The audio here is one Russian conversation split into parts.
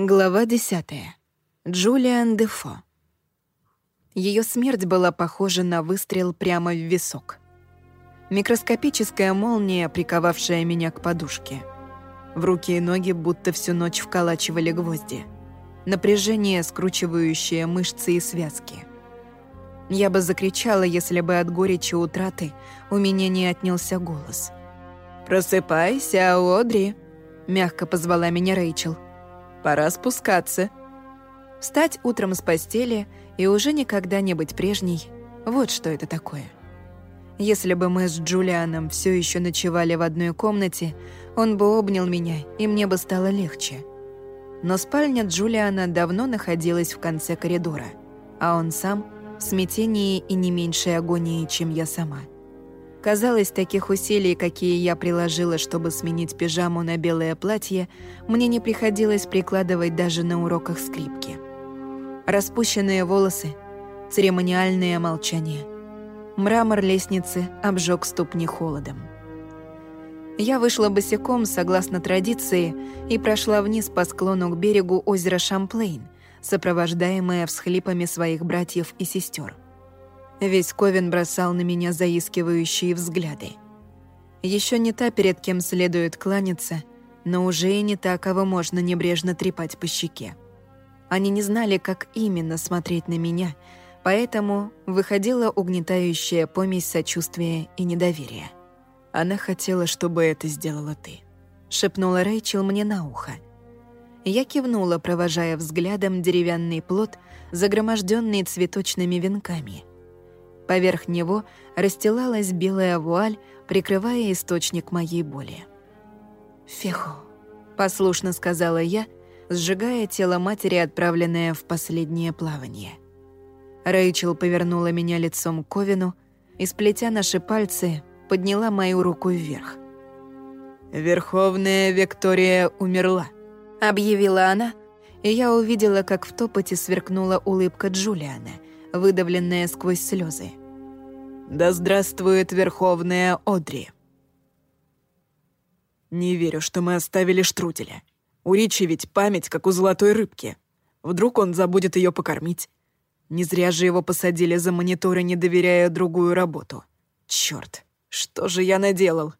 Глава 10. Джулиан Дефо. Ее смерть была похожа на выстрел прямо в висок. Микроскопическая молния, приковавшая меня к подушке. В руки и ноги будто всю ночь вколачивали гвозди. Напряжение, скручивающее мышцы и связки. Я бы закричала, если бы от горечи утраты у меня не отнялся голос. «Просыпайся, Одри!» — мягко позвала меня Рэйчел — Пора спускаться. Встать утром с постели и уже никогда не быть прежней — вот что это такое. Если бы мы с Джулианом все еще ночевали в одной комнате, он бы обнял меня, и мне бы стало легче. Но спальня Джулиана давно находилась в конце коридора, а он сам — в смятении и не меньшей агонии, чем я сама — Казалось, таких усилий, какие я приложила, чтобы сменить пижаму на белое платье, мне не приходилось прикладывать даже на уроках скрипки. Распущенные волосы, церемониальное молчание. Мрамор лестницы обжег ступни холодом. Я вышла босиком, согласно традиции, и прошла вниз по склону к берегу озера Шамплейн, сопровождаемая всхлипами своих братьев и сестер. Весь Ковен бросал на меня заискивающие взгляды. Еще не та, перед кем следует кланяться, но уже и не та, кого можно небрежно трепать по щеке. Они не знали, как именно смотреть на меня, поэтому выходила угнетающая помесь сочувствия и недоверия. «Она хотела, чтобы это сделала ты», — шепнула Рэйчел мне на ухо. Я кивнула, провожая взглядом деревянный плод, загроможденный цветочными венками — Поверх него расстилалась белая вуаль, прикрывая источник моей боли. «Феху», — послушно сказала я, сжигая тело матери, отправленное в последнее плавание. Рэйчел повернула меня лицом к Ковину и, сплетя наши пальцы, подняла мою руку вверх. «Верховная Виктория умерла», — объявила она, и я увидела, как в топоте сверкнула улыбка Джулиана, выдавленная сквозь слезы. Да здравствует Верховная Одри. Не верю, что мы оставили Штруделя. У Ричи ведь память, как у золотой рыбки. Вдруг он забудет ее покормить. Не зря же его посадили за мониторы, не доверяя другую работу. Черт, что же я наделал?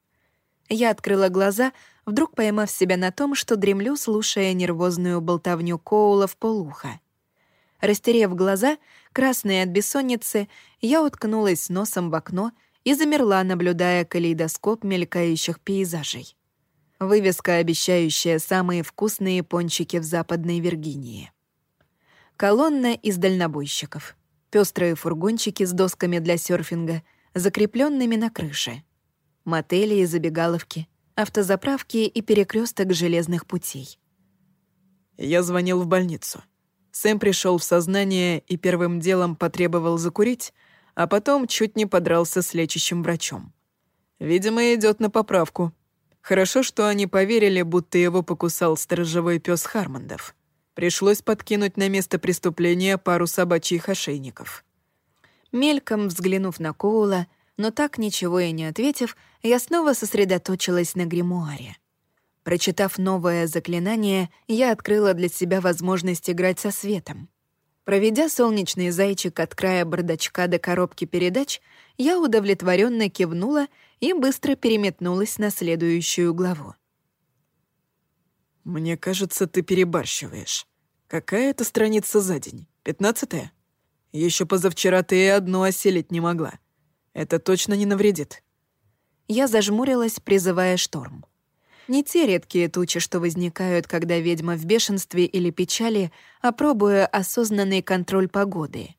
Я открыла глаза, вдруг поймав себя на том, что дремлю, слушая нервозную болтовню Коула в полуха. Растерев глаза, красные от бессонницы, я уткнулась носом в окно и замерла, наблюдая калейдоскоп мелькающих пейзажей. Вывеска, обещающая самые вкусные пончики в Западной Виргинии. Колонна из дальнобойщиков. Пестрые фургончики с досками для серфинга, закрепленными на крыше. Мотели и забегаловки, автозаправки и перекресток железных путей. Я звонил в больницу. Сэм пришел в сознание и первым делом потребовал закурить, а потом чуть не подрался с лечащим врачом. Видимо, идет на поправку. Хорошо, что они поверили, будто его покусал сторожевой пес Хармондов. Пришлось подкинуть на место преступления пару собачьих ошейников. Мельком взглянув на Коула, но так ничего и не ответив, я снова сосредоточилась на гримуаре. Прочитав новое заклинание, я открыла для себя возможность играть со светом. Проведя солнечный зайчик от края бардачка до коробки передач, я удовлетворенно кивнула и быстро переметнулась на следующую главу. «Мне кажется, ты перебарщиваешь. Какая это страница за день? Пятнадцатая? Еще позавчера ты и одну осилить не могла. Это точно не навредит». Я зажмурилась, призывая шторм. Не те редкие тучи, что возникают, когда ведьма в бешенстве или печали, а пробуя осознанный контроль погоды.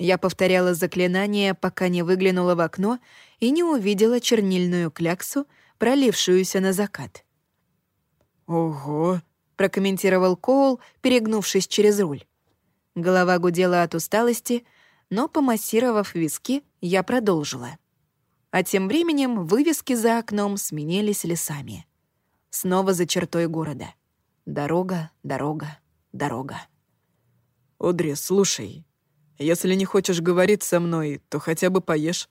Я повторяла заклинание, пока не выглянула в окно и не увидела чернильную кляксу, пролившуюся на закат. «Ого!» — прокомментировал Коул, перегнувшись через руль. Голова гудела от усталости, но, помассировав виски, я продолжила. А тем временем вывески за окном сменились лесами. Снова за чертой города. Дорога, дорога, дорога. «Одри, слушай, если не хочешь говорить со мной, то хотя бы поешь».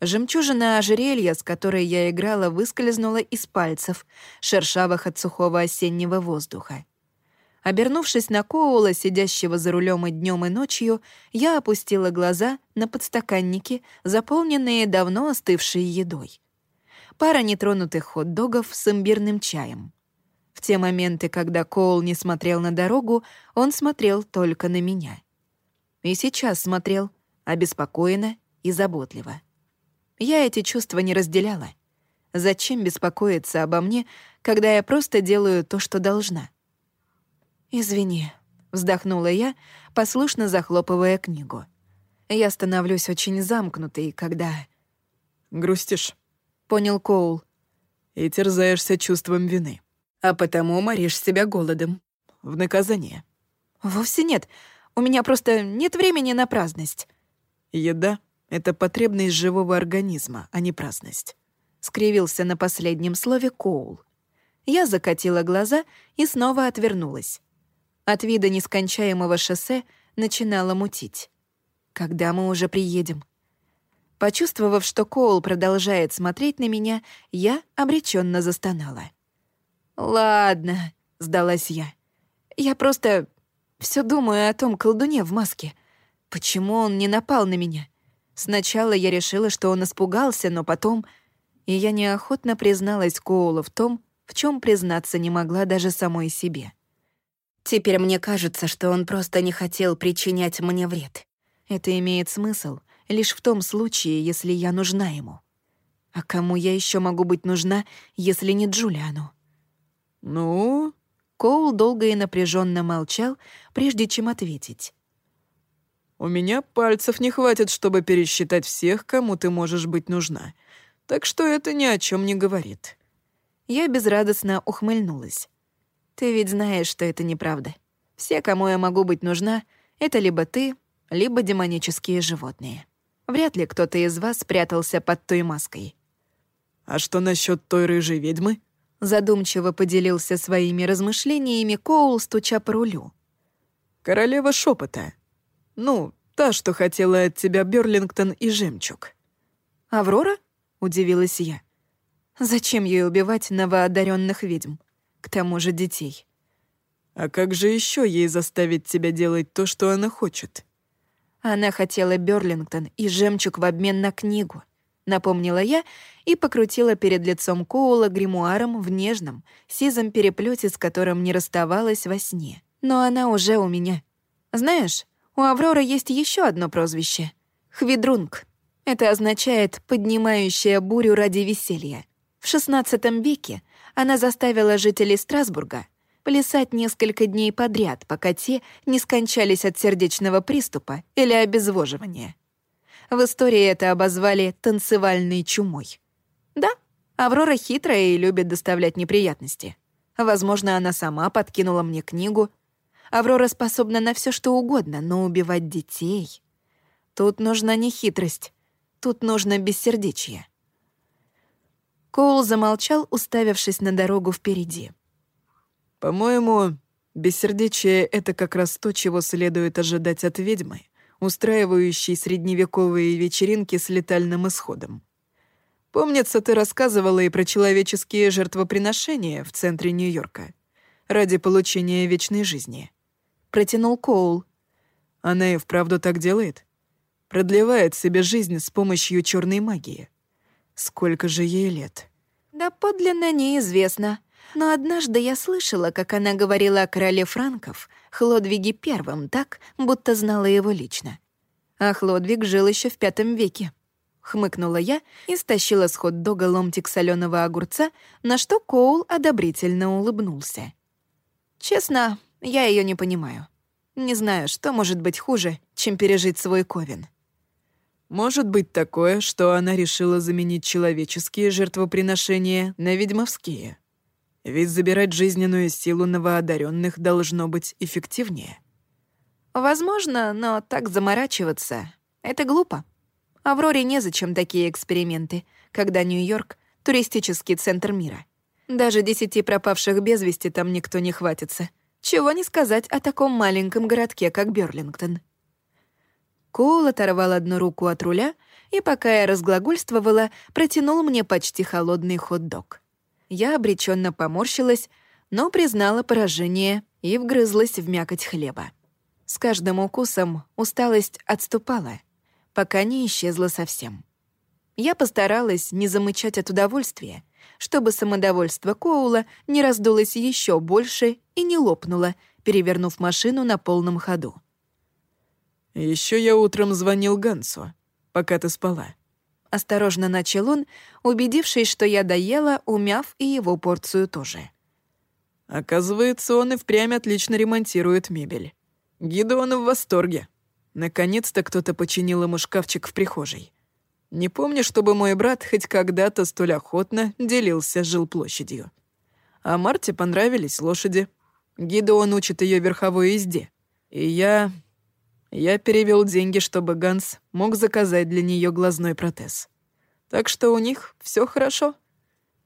Жемчужина ожерелья, с которой я играла, выскользнула из пальцев, шершавых от сухого осеннего воздуха. Обернувшись на Коула, сидящего за рулем и днем, и ночью, я опустила глаза на подстаканники, заполненные давно остывшей едой. Пара нетронутых хот-догов с имбирным чаем. В те моменты, когда Коул не смотрел на дорогу, он смотрел только на меня. И сейчас смотрел, обеспокоенно и заботливо. Я эти чувства не разделяла. Зачем беспокоиться обо мне, когда я просто делаю то, что должна? «Извини», — вздохнула я, послушно захлопывая книгу. Я становлюсь очень замкнутой, когда... «Грустишь?» — понял Коул. «И терзаешься чувством вины. А потому моришь себя голодом. В наказание». «Вовсе нет. У меня просто нет времени на праздность». «Еда — это потребность живого организма, а не праздность», — скривился на последнем слове Коул. Я закатила глаза и снова отвернулась. От вида нескончаемого шоссе начинало мутить. Когда мы уже приедем? Почувствовав, что Коул продолжает смотреть на меня, я обреченно застонала. «Ладно», — сдалась я. «Я просто все думаю о том колдуне в маске. Почему он не напал на меня? Сначала я решила, что он испугался, но потом... И я неохотно призналась Коулу в том, в чем признаться не могла даже самой себе. Теперь мне кажется, что он просто не хотел причинять мне вред. Это имеет смысл лишь в том случае, если я нужна ему. А кому я еще могу быть нужна, если не Джулиану? «Ну?» Коул долго и напряженно молчал, прежде чем ответить. «У меня пальцев не хватит, чтобы пересчитать всех, кому ты можешь быть нужна. Так что это ни о чем не говорит». Я безрадостно ухмыльнулась. Ты ведь знаешь, что это неправда. Все, кому я могу быть нужна, это либо ты, либо демонические животные. Вряд ли кто-то из вас спрятался под той маской. А что насчет той рыжей ведьмы? Задумчиво поделился своими размышлениями Коул, стуча по рулю. Королева шепота. Ну, та, что хотела от тебя Берлингтон и жемчуг. Аврора? удивилась я. Зачем ей убивать новоодаренных ведьм? к тому же детей. А как же еще ей заставить тебя делать то, что она хочет? Она хотела Берлингтон и жемчуг в обмен на книгу, напомнила я и покрутила перед лицом Коула гримуаром в нежном, сизом переплете, с которым не расставалась во сне. Но она уже у меня. Знаешь, у Авроры есть еще одно прозвище — Хвидрунг. Это означает «поднимающая бурю ради веселья». В XVI веке она заставила жителей Страсбурга плясать несколько дней подряд, пока те не скончались от сердечного приступа или обезвоживания. В истории это обозвали «танцевальной чумой». Да, Аврора хитрая и любит доставлять неприятности. Возможно, она сама подкинула мне книгу. Аврора способна на все что угодно, но убивать детей... Тут нужна не хитрость, тут нужно бессердечие. Коул замолчал, уставившись на дорогу впереди. «По-моему, бессердечие — это как раз то, чего следует ожидать от ведьмы, устраивающей средневековые вечеринки с летальным исходом. Помнится, ты рассказывала и про человеческие жертвоприношения в центре Нью-Йорка ради получения вечной жизни. Протянул Коул. Она и вправду так делает? Продлевает себе жизнь с помощью черной магии. Сколько же ей лет? Да подлинно неизвестно. Но однажды я слышала, как она говорила о короле Франков, Хлодвиге Первом, так, будто знала его лично. А Хлодвиг жил еще в пятом веке. Хмыкнула я и стащила с хот-дога ломтик соленого огурца, на что Коул одобрительно улыбнулся. Честно, я ее не понимаю. Не знаю, что может быть хуже, чем пережить свой ковен. Может быть такое, что она решила заменить человеческие жертвоприношения на ведьмовские. Ведь забирать жизненную силу новоодаренных должно быть эффективнее. Возможно, но так заморачиваться — это глупо. Авроре незачем такие эксперименты, когда Нью-Йорк — туристический центр мира. Даже десяти пропавших без вести там никто не хватится. Чего не сказать о таком маленьком городке, как Берлингтон. Коул оторвал одну руку от руля и, пока я разглагольствовала, протянул мне почти холодный хот-дог. Я обреченно поморщилась, но признала поражение и вгрызлась в мякоть хлеба. С каждым укусом усталость отступала, пока не исчезла совсем. Я постаралась не замычать от удовольствия, чтобы самодовольство Коула не раздулось еще больше и не лопнуло, перевернув машину на полном ходу. Еще я утром звонил Гансу, пока ты спала». Осторожно начал он, убедившись, что я доела, умяв и его порцию тоже. Оказывается, он и впрямь отлично ремонтирует мебель. Гидеон в восторге. Наконец-то кто-то починил ему шкафчик в прихожей. Не помню, чтобы мой брат хоть когда-то столь охотно делился жилплощадью. А Марте понравились лошади. Гидеон учит ее верховой езде. И я я перевел деньги, чтобы Ганс мог заказать для нее глазной протез. Так что у них все хорошо.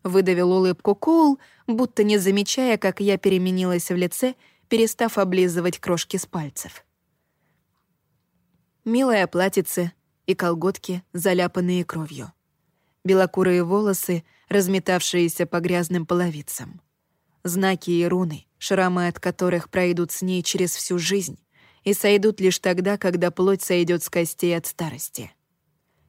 Выдавил улыбку Коул, будто не замечая, как я переменилась в лице, перестав облизывать крошки с пальцев. Милая платьице и колготки, заляпанные кровью. Белокурые волосы, разметавшиеся по грязным половицам. Знаки и руны, шрамы от которых пройдут с ней через всю жизнь, и сойдут лишь тогда, когда плоть сойдет с костей от старости.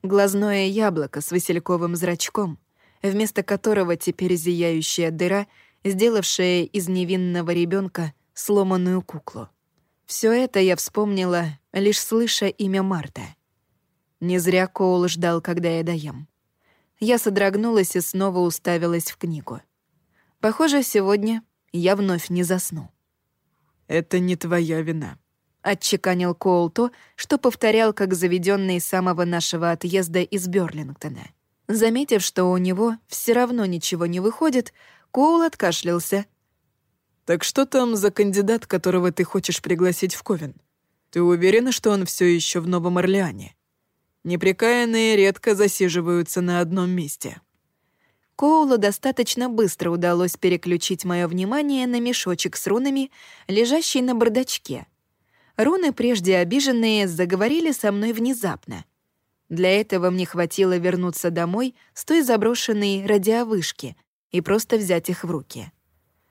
Глазное яблоко с васильковым зрачком, вместо которого теперь зияющая дыра, сделавшая из невинного ребенка сломанную куклу. Все это я вспомнила, лишь слыша имя Марта. Не зря Коул ждал, когда я доем. Я содрогнулась и снова уставилась в книгу. Похоже, сегодня я вновь не засну. «Это не твоя вина», — отчеканил Коул то, что повторял как заведенный с самого нашего отъезда из Берлингтона. Заметив, что у него все равно ничего не выходит, Коул откашлялся. «Так что там за кандидат, которого ты хочешь пригласить в Ковен? Ты уверена, что он все еще в Новом Орлеане? Неприкаянные редко засиживаются на одном месте». Коулу достаточно быстро удалось переключить мое внимание на мешочек с рунами, лежащий на бардачке — Руны, прежде обиженные, заговорили со мной внезапно. Для этого мне хватило вернуться домой с той заброшенной радиовышки и просто взять их в руки.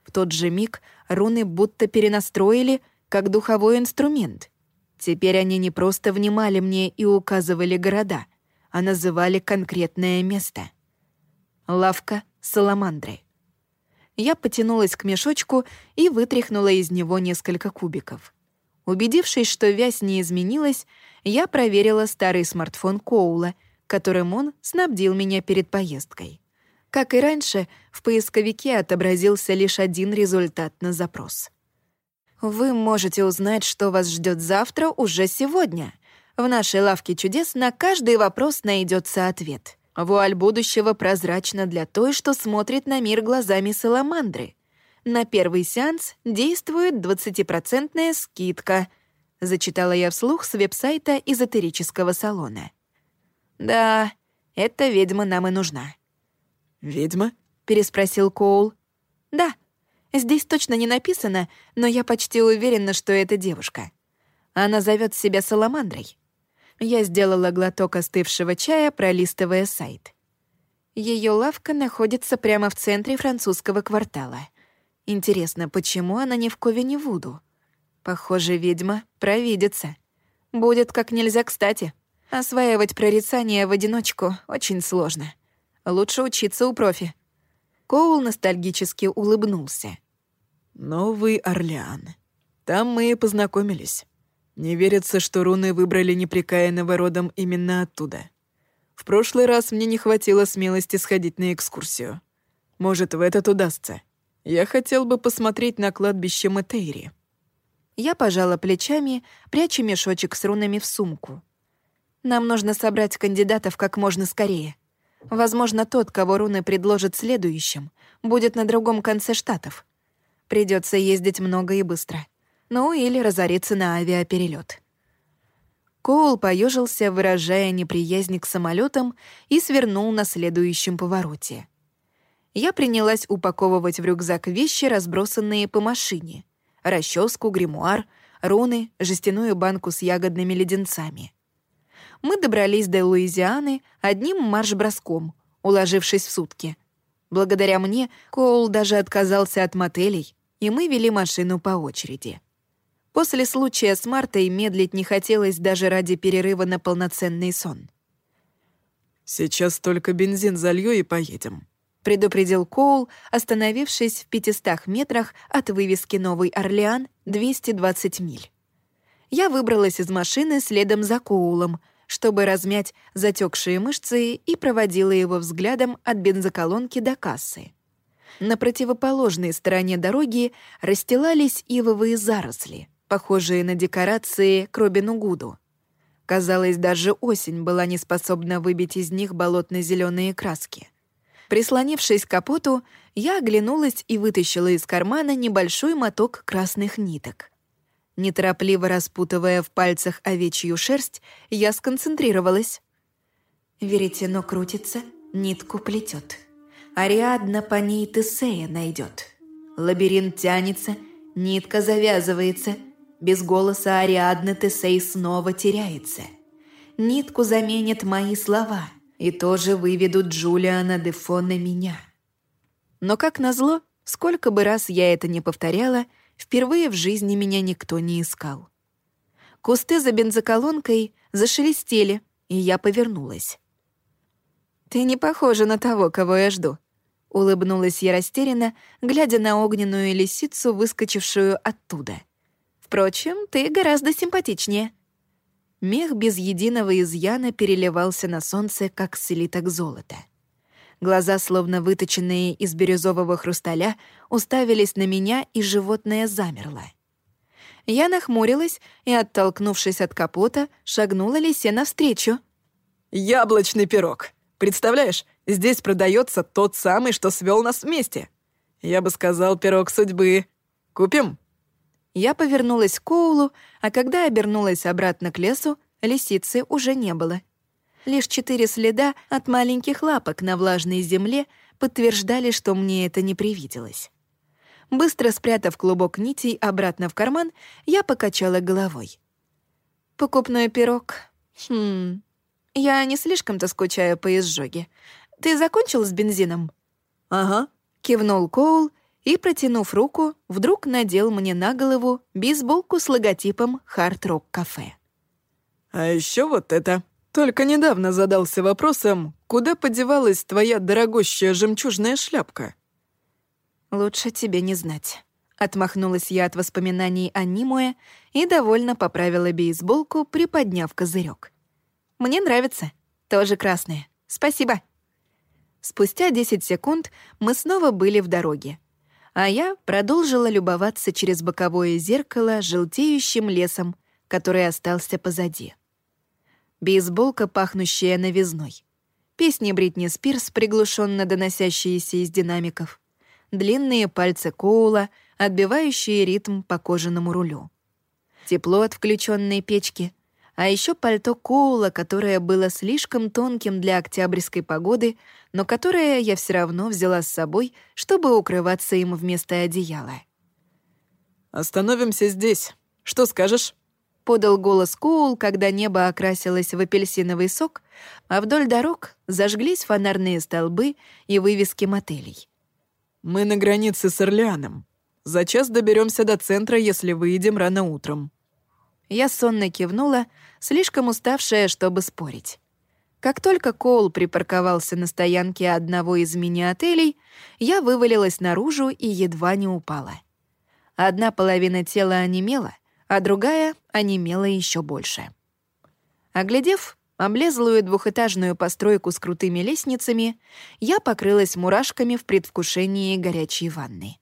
В тот же миг руны будто перенастроили, как духовой инструмент. Теперь они не просто внимали мне и указывали города, а называли конкретное место. Лавка Саламандры. Я потянулась к мешочку и вытряхнула из него несколько кубиков — Убедившись, что вязь не изменилась, я проверила старый смартфон Коула, которым он снабдил меня перед поездкой. Как и раньше, в поисковике отобразился лишь один результат на запрос. Вы можете узнать, что вас ждет завтра уже сегодня. В нашей лавке чудес на каждый вопрос найдется ответ. Вуаль будущего прозрачна для той, что смотрит на мир глазами саламандры. На первый сеанс действует 20% скидка», — зачитала я вслух с веб-сайта эзотерического салона. «Да, эта ведьма нам и нужна». «Ведьма?» — переспросил Коул. «Да, здесь точно не написано, но я почти уверена, что это девушка. Она зовет себя Саламандрой». Я сделала глоток остывшего чая, пролистывая сайт. Ее лавка находится прямо в центре французского квартала — Интересно, почему она не в Ковине Вуду? Похоже, ведьма провидится. Будет как нельзя кстати. Осваивать прорицание в одиночку очень сложно. Лучше учиться у профи. Коул ностальгически улыбнулся. «Новый Орлеан. Там мы и познакомились. Не верится, что руны выбрали неприкаянного родом именно оттуда. В прошлый раз мне не хватило смелости сходить на экскурсию. Может, в этот удастся. Я хотел бы посмотреть на кладбище Матейри». Я пожала плечами, пряча мешочек с рунами в сумку. «Нам нужно собрать кандидатов как можно скорее. Возможно, тот, кого руны предложат следующим, будет на другом конце штатов. Придется ездить много и быстро. Ну, или разориться на авиаперелет. Коул поежился, выражая неприязнь к самолетам, и свернул на следующем повороте я принялась упаковывать в рюкзак вещи, разбросанные по машине. Расческу, гримуар, руны, жестяную банку с ягодными леденцами. Мы добрались до Луизианы одним марш-броском, уложившись в сутки. Благодаря мне Коул даже отказался от мотелей, и мы вели машину по очереди. После случая с Мартой медлить не хотелось даже ради перерыва на полноценный сон. «Сейчас только бензин залью и поедем», — предупредил Коул, остановившись в 500 метрах от вывески «Новый Орлеан» 220 миль. Я выбралась из машины следом за Коулом, чтобы размять затекшие мышцы и проводила его взглядом от бензоколонки до кассы. На противоположной стороне дороги расстилались ивовые заросли, похожие на декорации к Робину Гуду. Казалось, даже осень была не способна выбить из них болотно-зеленые краски. Прислонившись к капоту, я оглянулась и вытащила из кармана небольшой моток красных ниток. Неторопливо распутывая в пальцах овечью шерсть, я сконцентрировалась. Веретено крутится, нитку плетет. Ариадна по ней Тесея найдет. Лабиринт тянется, нитка завязывается. Без голоса Ариадны Тесей снова теряется. Нитку заменят мои слова и тоже выведут Джулиана Дефо на меня. Но, как назло, сколько бы раз я это не повторяла, впервые в жизни меня никто не искал. Кусты за бензоколонкой зашелестели, и я повернулась. «Ты не похожа на того, кого я жду», Улыбнулась я растерянно, глядя на огненную лисицу, выскочившую оттуда. «Впрочем, ты гораздо симпатичнее». Мех без единого изъяна переливался на солнце, как слиток золота. Глаза, словно выточенные из бирюзового хрусталя, уставились на меня, и животное замерло. Я нахмурилась и, оттолкнувшись от капота, шагнула лисе навстречу. «Яблочный пирог! Представляешь, Здесь продается тот самый, что свел нас вместе. Я бы сказал, пирог судьбы. Купим?» Я повернулась к Коулу, а когда обернулась обратно к лесу, лисицы уже не было. Лишь четыре следа от маленьких лапок на влажной земле подтверждали, что мне это не привиделось. Быстро спрятав клубок нитей обратно в карман, я покачала головой. «Покупной пирог. Хм... Я не слишком-то скучаю по изжоге. Ты закончил с бензином?» «Ага», — кивнул Коул и, протянув руку, вдруг надел мне на голову бейсболку с логотипом «Хард Рок Кафе». «А еще вот это. Только недавно задался вопросом, куда подевалась твоя дорогущая жемчужная шляпка?» «Лучше тебе не знать». Отмахнулась я от воспоминаний о Нимуэ и довольно поправила бейсболку, приподняв козырек. «Мне нравится. Тоже красная. Спасибо». Спустя 10 секунд мы снова были в дороге. А я продолжила любоваться через боковое зеркало желтеющим лесом, который остался позади. Бейсболка, пахнущая новизной. Песни Бритни Спирс, приглушенно доносящиеся из динамиков. Длинные пальцы Коула, отбивающие ритм по кожаному рулю. Тепло от включенной печки — а еще пальто Коула, которое было слишком тонким для октябрьской погоды, но которое я все равно взяла с собой, чтобы укрываться им вместо одеяла. «Остановимся здесь. Что скажешь?» — подал голос Коул, когда небо окрасилось в апельсиновый сок, а вдоль дорог зажглись фонарные столбы и вывески мотелей. «Мы на границе с Орлеаном. За час доберемся до центра, если выйдем рано утром». Я сонно кивнула, слишком уставшая, чтобы спорить. Как только Коул припарковался на стоянке одного из мини-отелей, я вывалилась наружу и едва не упала. Одна половина тела онемела, а другая онемела еще больше. Оглядев облезлую двухэтажную постройку с крутыми лестницами, я покрылась мурашками в предвкушении горячей ванны.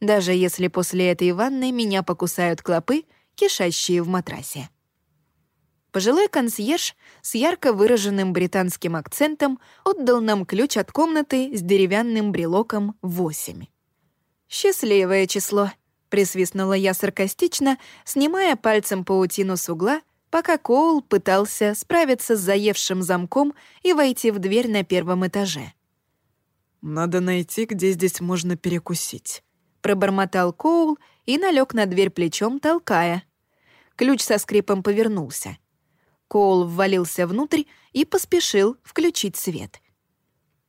Даже если после этой ванны меня покусают клопы, кишащие в матрасе. Пожилой консьерж с ярко выраженным британским акцентом отдал нам ключ от комнаты с деревянным брелоком 8. «Счастливое число», — присвистнула я саркастично, снимая пальцем паутину с угла, пока Коул пытался справиться с заевшим замком и войти в дверь на первом этаже. «Надо найти, где здесь можно перекусить», — пробормотал Коул и налег на дверь плечом, толкая. Ключ со скрипом повернулся — Коул ввалился внутрь и поспешил включить свет.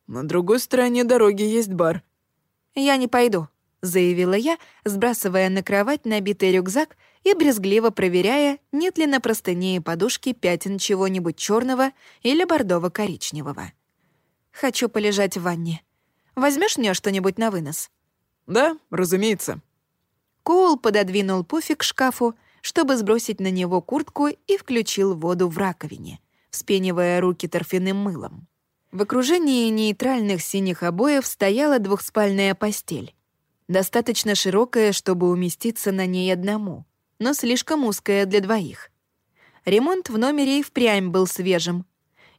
«На другой стороне дороги есть бар». «Я не пойду». — заявила я, сбрасывая на кровать набитый рюкзак и брезгливо проверяя, нет ли на простыне и подушке пятен чего-нибудь черного или бордово-коричневого. «Хочу полежать в ванне. Возьмешь мне что-нибудь на вынос?» «Да, разумеется». Коул пододвинул пуфик к шкафу, чтобы сбросить на него куртку и включил воду в раковине, вспенивая руки торфяным мылом. В окружении нейтральных синих обоев стояла двухспальная постель. Достаточно широкая, чтобы уместиться на ней одному, но слишком узкая для двоих. Ремонт в номере и впрямь был свежим,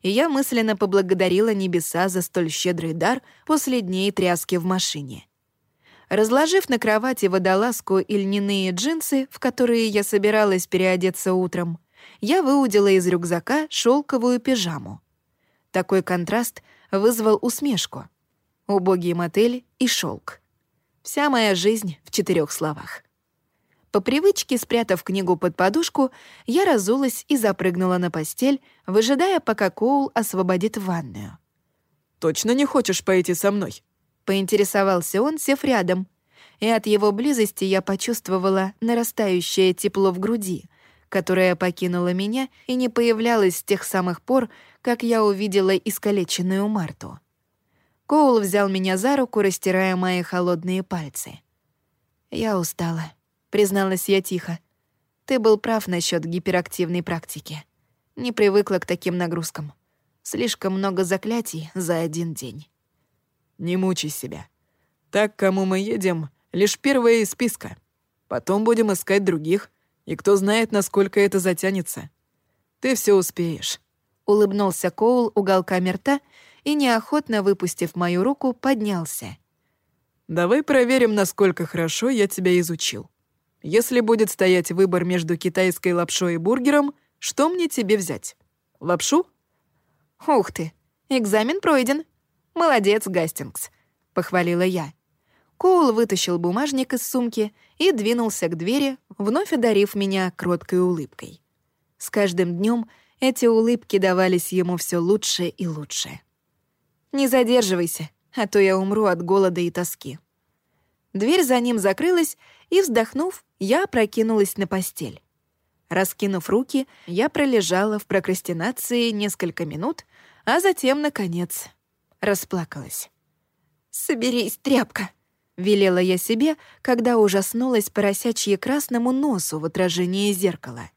и я мысленно поблагодарила небеса за столь щедрый дар после дней тряски в машине. Разложив на кровати водолазку и льняные джинсы, в которые я собиралась переодеться утром, я выудила из рюкзака шелковую пижаму. Такой контраст вызвал усмешку. Убогий мотель и шелк. Вся моя жизнь в четырех словах. По привычке, спрятав книгу под подушку, я разулась и запрыгнула на постель, выжидая, пока Коул освободит ванную. «Точно не хочешь пойти со мной?» Поинтересовался он, сев рядом. И от его близости я почувствовала нарастающее тепло в груди, которое покинуло меня и не появлялось с тех самых пор, как я увидела искалеченную Марту. Коул взял меня за руку, растирая мои холодные пальцы. «Я устала», — призналась я тихо. «Ты был прав насчет гиперактивной практики. Не привыкла к таким нагрузкам. Слишком много заклятий за один день». Не мучай себя. Так, кому мы едем, лишь первое из списка. Потом будем искать других, и кто знает, насколько это затянется. Ты все успеешь». Улыбнулся Коул уголками рта и, неохотно выпустив мою руку, поднялся. «Давай проверим, насколько хорошо я тебя изучил. Если будет стоять выбор между китайской лапшой и бургером, что мне тебе взять? Лапшу?» «Ух ты, экзамен пройден», «Молодец, Гастингс», — похвалила я. Коул вытащил бумажник из сумки и двинулся к двери, вновь одарив меня кроткой улыбкой. С каждым днем эти улыбки давались ему все лучше и лучше. «Не задерживайся, а то я умру от голода и тоски». Дверь за ним закрылась, и, вздохнув, я прокинулась на постель. Раскинув руки, я пролежала в прокрастинации несколько минут, а затем, наконец, расплакалась. «Соберись, тряпка!» — велела я себе, когда ужаснулась поросячье красному носу в отражении зеркала.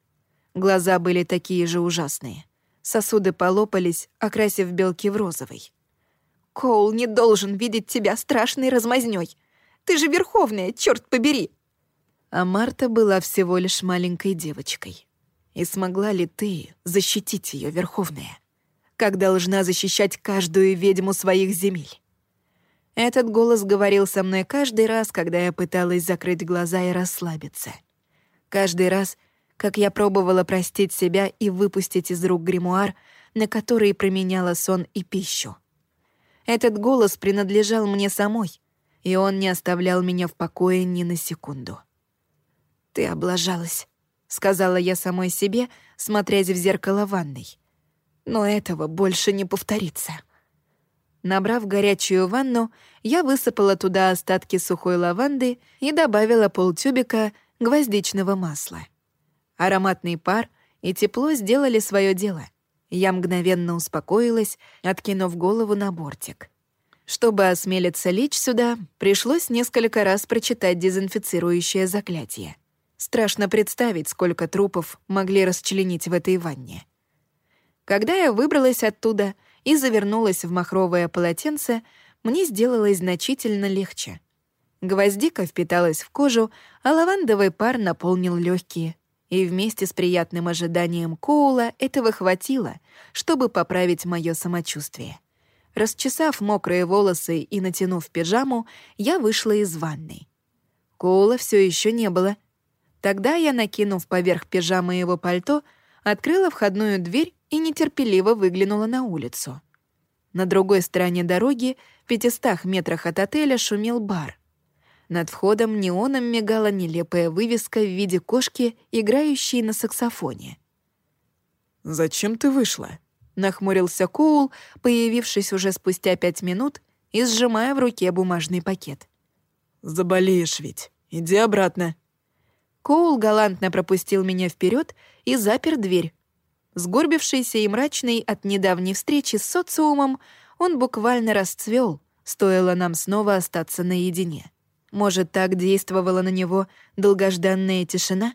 Глаза были такие же ужасные. Сосуды полопались, окрасив белки в розовый. «Коул не должен видеть тебя страшной размазнёй. Ты же верховная, черт побери!» А Марта была всего лишь маленькой девочкой. И смогла ли ты защитить ее, Верховная? Как должна защищать каждую ведьму своих земель. Этот голос говорил со мной каждый раз, когда я пыталась закрыть глаза и расслабиться. Каждый раз, как я пробовала простить себя и выпустить из рук гримуар, на который променяла сон и пищу. Этот голос принадлежал мне самой, и он не оставлял меня в покое ни на секунду. «Ты облажалась», — сказала я самой себе, смотрясь в зеркало ванной. Но этого больше не повторится. Набрав горячую ванну, я высыпала туда остатки сухой лаванды и добавила полтюбика гвоздичного масла. Ароматный пар и тепло сделали свое дело. Я мгновенно успокоилась, откинув голову на бортик. Чтобы осмелиться лечь сюда, пришлось несколько раз прочитать дезинфицирующее заклятие. Страшно представить, сколько трупов могли расчленить в этой ванне. Когда я выбралась оттуда и завернулась в махровое полотенце, мне сделалось значительно легче. Гвоздика впиталась в кожу, а лавандовый пар наполнил легкие. И вместе с приятным ожиданием Коула этого хватило, чтобы поправить мое самочувствие. Расчесав мокрые волосы и натянув пижаму, я вышла из ванной. Коула все еще не было. Тогда я, накинув поверх пижамы его пальто, открыла входную дверь и нетерпеливо выглянула на улицу. На другой стороне дороги, в пятистах метрах от отеля, шумел бар. Над входом неоном мигала нелепая вывеска в виде кошки, играющей на саксофоне. «Зачем ты вышла?» — нахмурился Коул, появившись уже спустя пять минут и сжимая в руке бумажный пакет. Заболеешь ведь. Иди обратно». Коул галантно пропустил меня вперед и запер дверь. Сгорбившийся и мрачный от недавней встречи с социумом, он буквально расцвел, стоило нам снова остаться наедине. Может, так действовала на него долгожданная тишина?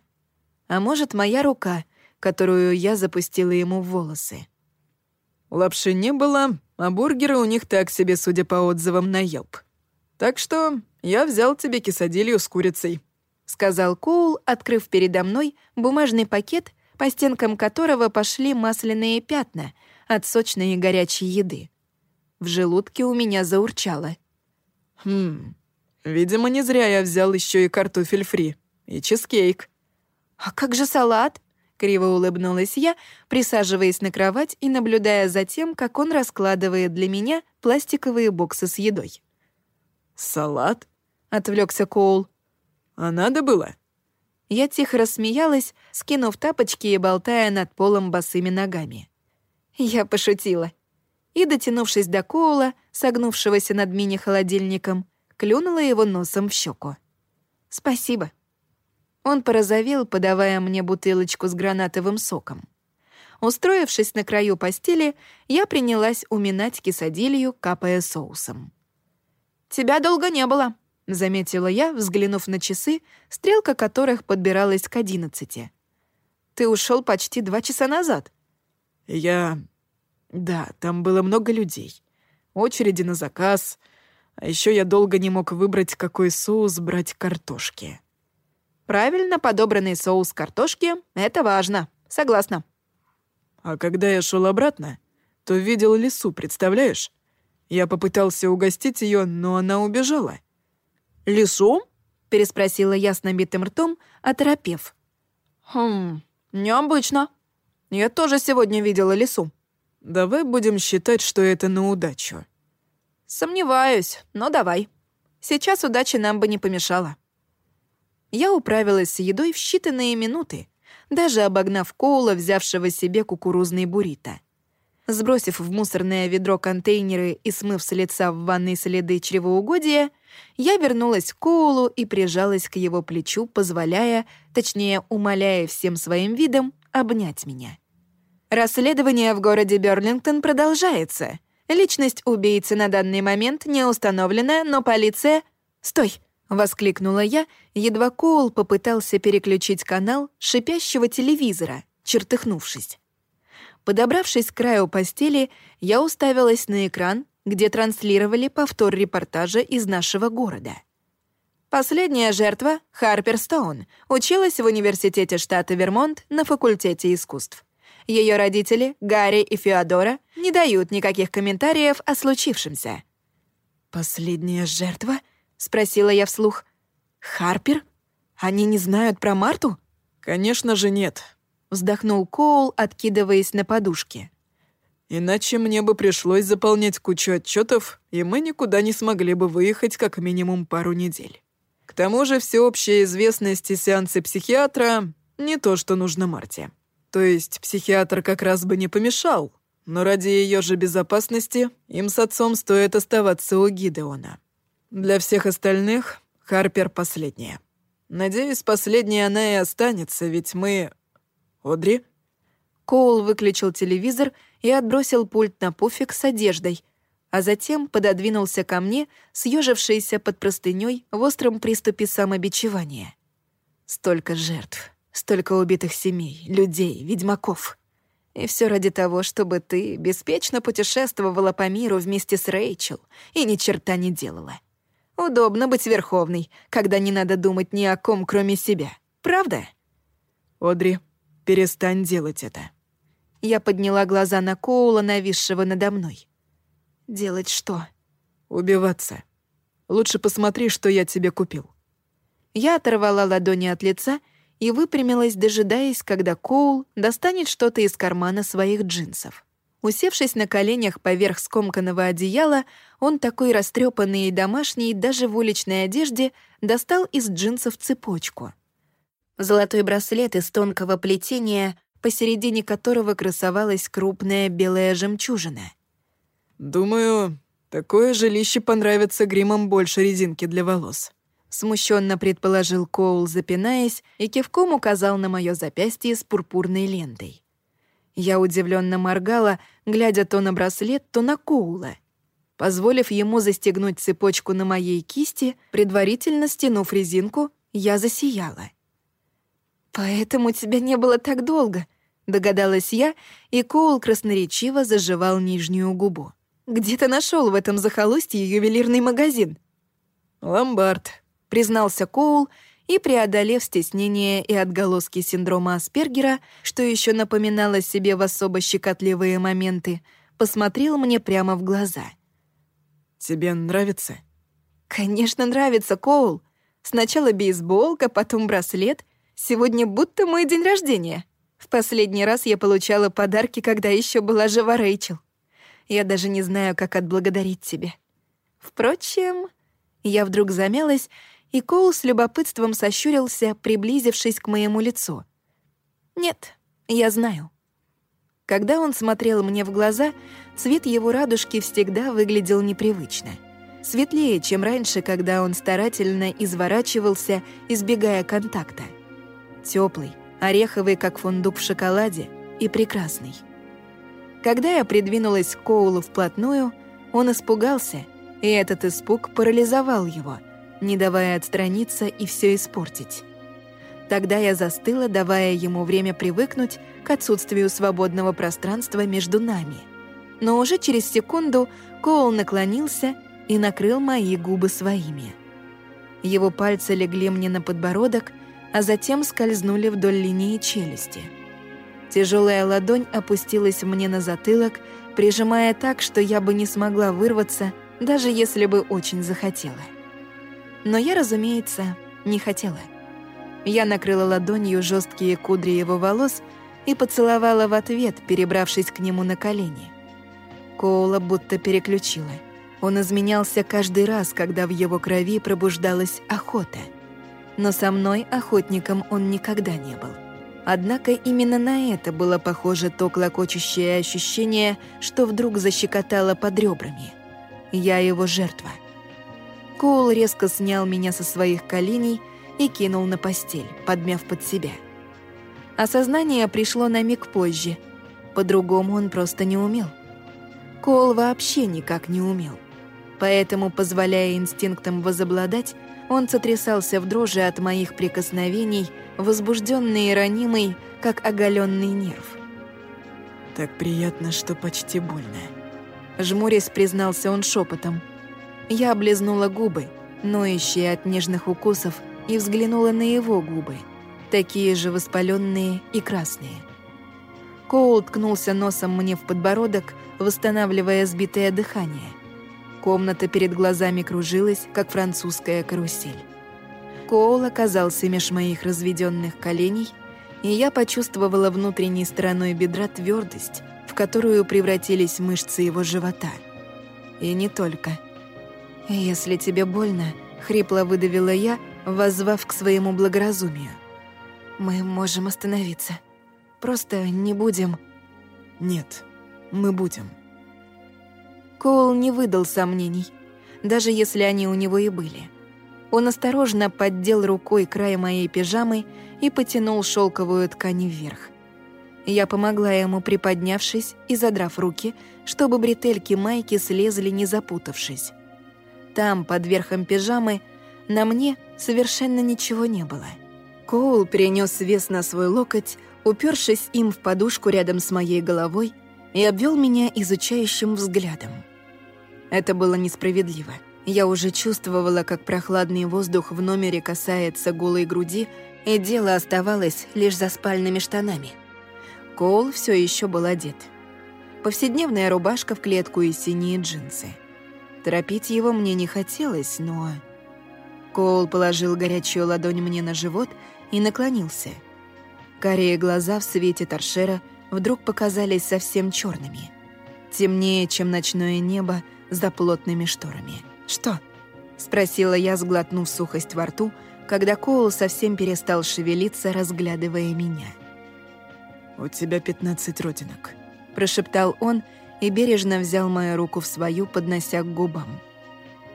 А может, моя рука, которую я запустила ему в волосы. Лапши не было, а бургеры у них так себе, судя по отзывам на Yelp. Так что я взял тебе кисадилью с курицей», — сказал Коул, открыв передо мной бумажный пакет, по стенкам которого пошли масляные пятна от сочной и горячей еды. В желудке у меня заурчало. «Хм, видимо, не зря я взял еще и картофель фри, и чизкейк». «А как же салат?» — криво улыбнулась я, присаживаясь на кровать и наблюдая за тем, как он раскладывает для меня пластиковые боксы с едой. «Салат?» — отвлекся Коул. «А надо было?» Я тихо рассмеялась, скинув тапочки и болтая над полом босыми ногами. Я пошутила. И, дотянувшись до Коула, согнувшегося над мини-холодильником, клюнула его носом в щеку. «Спасибо». Он порозовел, подавая мне бутылочку с гранатовым соком. Устроившись на краю постели, я принялась уминать кисадилью, капая соусом. «Тебя долго не было», — заметила я, взглянув на часы, стрелка которых подбиралась к одиннадцати. «Ты ушел почти два часа назад». «Я... Да, там было много людей. Очереди на заказ. А еще я долго не мог выбрать, какой соус брать картошки». «Правильно подобранный соус картошки — это важно. Согласна». «А когда я шел обратно, то видел лису, представляешь? Я попытался угостить ее, но она убежала. «Лису?» — переспросила я с набитым ртом, оторопев. «Хм, необычно. Я тоже сегодня видела лису». «Давай будем считать, что это на удачу». «Сомневаюсь, но давай. Сейчас удача нам бы не помешала». Я управилась с едой в считанные минуты, даже обогнав Коула, взявшего себе кукурузный буррито. Сбросив в мусорное ведро контейнеры и смыв с лица в ванной следы чревоугодия, я вернулась к Коулу и прижалась к его плечу, позволяя, точнее, умоляя всем своим видом, обнять меня. Расследование в городе Берлингтон продолжается. Личность убийцы на данный момент не установлена, но полиция... «Стой!» — воскликнула я, едва Коул попытался переключить канал шипящего телевизора, чертыхнувшись. Подобравшись к краю постели, я уставилась на экран, где транслировали повтор репортажа из нашего города. Последняя жертва, Харпер Стоун, училась в университете штата Вермонт на факультете искусств. Ее родители, Гарри и Феодора, не дают никаких комментариев о случившемся. «Последняя жертва?» — спросила я вслух. «Харпер? Они не знают про Марту?» «Конечно же нет. Вздохнул Коул, откидываясь на подушке. «Иначе мне бы пришлось заполнять кучу отчетов, и мы никуда не смогли бы выехать как минимум пару недель. К тому же всеобщая известность и сеансы психиатра — не то, что нужно Марте. То есть психиатр как раз бы не помешал, но ради ее же безопасности им с отцом стоит оставаться у Гидеона. Для всех остальных Харпер последняя. Надеюсь, последняя она и останется, ведь мы «Одри?» Коул выключил телевизор и отбросил пульт на пуфик с одеждой, а затем пододвинулся ко мне, съежившийся под простыней в остром приступе самобичевания. Столько жертв, столько убитых семей, людей, ведьмаков. И все ради того, чтобы ты беспечно путешествовала по миру вместе с Рэйчел и ни черта не делала. Удобно быть верховной, когда не надо думать ни о ком, кроме себя. Правда? Одри, Перестань делать это». Я подняла глаза на Коула, нависшего надо мной. «Делать что?» «Убиваться. Лучше посмотри, что я тебе купил». Я оторвала ладони от лица и выпрямилась, дожидаясь, когда Коул достанет что-то из кармана своих джинсов. Усевшись на коленях поверх скомканного одеяла, он такой растрепанный и домашний, даже в уличной одежде, достал из джинсов цепочку — Золотой браслет из тонкого плетения, посередине которого красовалась крупная белая жемчужина. «Думаю, такое жилище понравится гримом больше резинки для волос», смущенно предположил Коул, запинаясь, и кивком указал на мое запястье с пурпурной лентой. Я удивленно моргала, глядя то на браслет, то на Коула. Позволив ему застегнуть цепочку на моей кисти, предварительно стянув резинку, я засияла. «Поэтому тебя не было так долго», — догадалась я, и Коул красноречиво заживал нижнюю губу. «Где ты нашел в этом захолустье ювелирный магазин?» «Ломбард», — признался Коул, и, преодолев стеснение и отголоски синдрома Аспергера, что еще напоминало себе в особо щекотливые моменты, посмотрел мне прямо в глаза. «Тебе нравится?» «Конечно нравится, Коул. Сначала бейсболка, потом браслет. Сегодня будто мой день рождения. В последний раз я получала подарки, когда еще была жива Рэйчел. Я даже не знаю, как отблагодарить тебя. Впрочем, я вдруг замялась, и Коул с любопытством сощурился, приблизившись к моему лицу. «Нет, я знаю». Когда он смотрел мне в глаза, цвет его радужки всегда выглядел непривычно. Светлее, чем раньше, когда он старательно изворачивался, избегая контакта. Теплый, ореховый, как фундук в шоколаде, и прекрасный. Когда я придвинулась к Коулу вплотную, он испугался, и этот испуг парализовал его, не давая отстраниться и все испортить. Тогда я застыла, давая ему время привыкнуть к отсутствию свободного пространства между нами. Но уже через секунду Коул наклонился и накрыл мои губы своими. Его пальцы легли мне на подбородок, а затем скользнули вдоль линии челюсти. Тяжелая ладонь опустилась мне на затылок, прижимая так, что я бы не смогла вырваться, даже если бы очень захотела. Но я, разумеется, не хотела. Я накрыла ладонью жесткие кудри его волос и поцеловала в ответ, перебравшись к нему на колени. Коула будто переключила. Он изменялся каждый раз, когда в его крови пробуждалась охота. Но со мной охотником он никогда не был. Однако именно на это было похоже то клокочущее ощущение, что вдруг защекотало под ребрами. Я его жертва. Коул резко снял меня со своих коленей и кинул на постель, подмяв под себя. Осознание пришло на миг позже. По-другому он просто не умел. Коул вообще никак не умел. Поэтому, позволяя инстинктам возобладать, он сотрясался в дрожи от моих прикосновений, возбужденный и ранимый, как оголенный нерв. «Так приятно, что почти больно», — жмурясь признался он шепотом. Я облизнула губы, ноющие от нежных укусов, и взглянула на его губы, такие же воспаленные и красные. Коул ткнулся носом мне в подбородок, восстанавливая сбитое дыхание. Комната перед глазами кружилась, как французская карусель. Коул оказался меж моих разведенных коленей, и я почувствовала внутренней стороной бедра твердость, в которую превратились мышцы его живота. И не только. «Если тебе больно», — хрипло выдавила я, воззвав к своему благоразумию. «Мы можем остановиться. Просто не будем...» «Нет, мы будем». Коул не выдал сомнений, даже если они у него и были. Он осторожно поддел рукой край моей пижамы и потянул шелковую ткань вверх. Я помогла ему, приподнявшись и задрав руки, чтобы бретельки майки слезли, не запутавшись. Там, под верхом пижамы, на мне совершенно ничего не было. Коул перенес вес на свой локоть, упершись им в подушку рядом с моей головой, и обвел меня изучающим взглядом. Это было несправедливо. Я уже чувствовала, как прохладный воздух в номере касается голой груди, и дело оставалось лишь за спальными штанами. Коул все еще был одет. Повседневная рубашка в клетку и синие джинсы. Торопить его мне не хотелось, но... Коул положил горячую ладонь мне на живот и наклонился. Карие глаза в свете торшера вдруг показались совсем черными, темнее, чем ночное небо, за плотными шторами. «Что?» — спросила я, сглотнув сухость во рту, когда Коул совсем перестал шевелиться, разглядывая меня. «У тебя пятнадцать родинок», — прошептал он и бережно взял мою руку в свою, поднося к губам.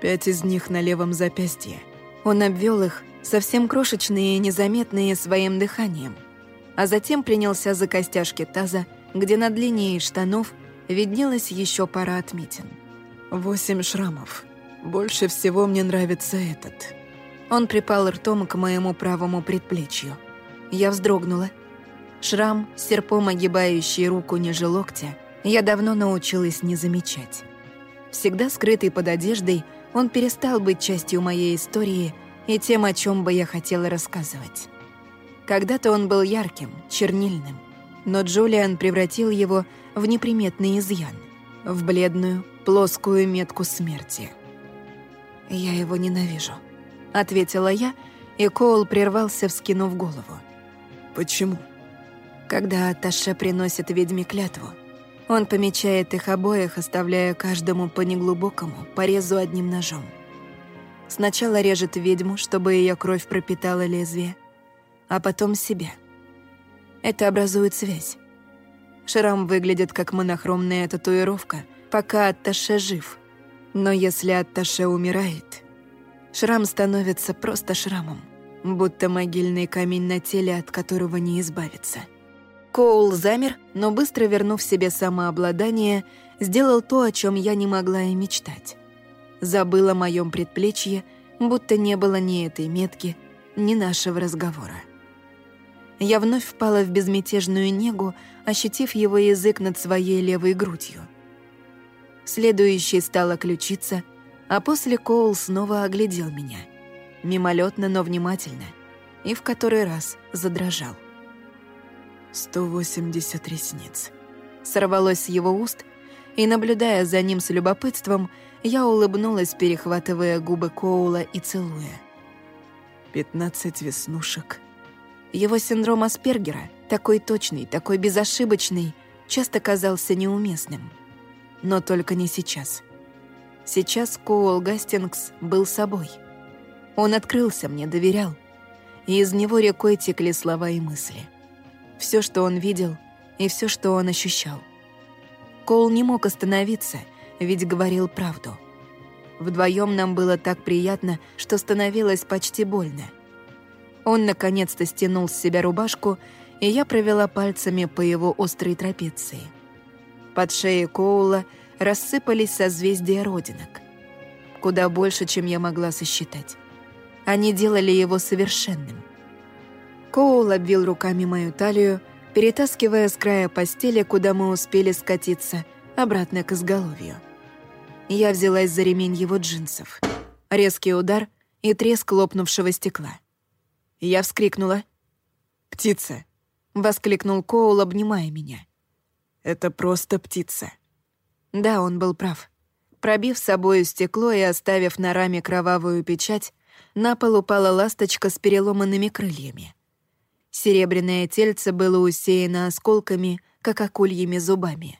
«Пять из них на левом запястье, Он обвел их, совсем крошечные и незаметные своим дыханием, а затем принялся за костяшки таза, где над линией штанов виднелась еще пара отметин. «Восемь шрамов. Больше всего мне нравится этот». Он припал ртом к моему правому предплечью. Я вздрогнула. Шрам, серпом огибающий руку ниже локтя, я давно научилась не замечать. Всегда скрытый под одеждой, он перестал быть частью моей истории и тем, о чем бы я хотела рассказывать. Когда-то он был ярким, чернильным, но Джулиан превратил его в неприметный изъян, в бледную, плоскую метку смерти. «Я его ненавижу», — ответила я, и Коул прервался, вскинув голову. «Почему?» Когда Таше приносит ведьме клятву, он помечает их обоих, оставляя каждому по неглубокому порезу одним ножом. Сначала режет ведьму, чтобы ее кровь пропитала лезвие, а потом себя. Это образует связь. Шрам выглядит как монохромная татуировка, пока Атташе жив. Но если Атташе умирает, шрам становится просто шрамом, будто могильный камень на теле, от которого не избавиться. Коул замер, но быстро вернув себе самообладание, сделал то, о чем я не могла и мечтать. Забыл о моем предплечье, будто не было ни этой метки, ни нашего разговора. Я вновь впала в безмятежную негу, ощутив его язык над своей левой грудью. Следующей стала ключица, а после Коул снова оглядел меня. Мимолетно, но внимательно. И в который раз задрожал. 180 ресниц. Сорвалось с его уст, и, наблюдая за ним с любопытством, я улыбнулась, перехватывая губы Коула и целуя. 15 веснушек. Его синдром Аспергера, такой точный, такой безошибочный, часто казался неуместным. Но только не сейчас. Сейчас Коул Гастингс был собой. Он открылся мне, доверял. И из него рекой текли слова и мысли все, что он видел, и все, что он ощущал. Коул не мог остановиться, ведь говорил правду. Вдвоем нам было так приятно, что становилось почти больно. Он наконец-то стянул с себя рубашку, и я провела пальцами по его острой трапеции. Под шеей Коула рассыпались созвездия родинок. Куда больше, чем я могла сосчитать. Они делали его совершенным — Коул обвил руками мою талию, перетаскивая с края постели, куда мы успели скатиться, обратно к изголовью. Я взялась за ремень его джинсов. Резкий удар и треск лопнувшего стекла. Я вскрикнула. «Птица!» — воскликнул Коул, обнимая меня. «Это просто птица». Да, он был прав. Пробив с собой стекло и оставив на раме кровавую печать, на пол упала ласточка с переломанными крыльями. Серебряное тельце было усеяно осколками, как акульями зубами.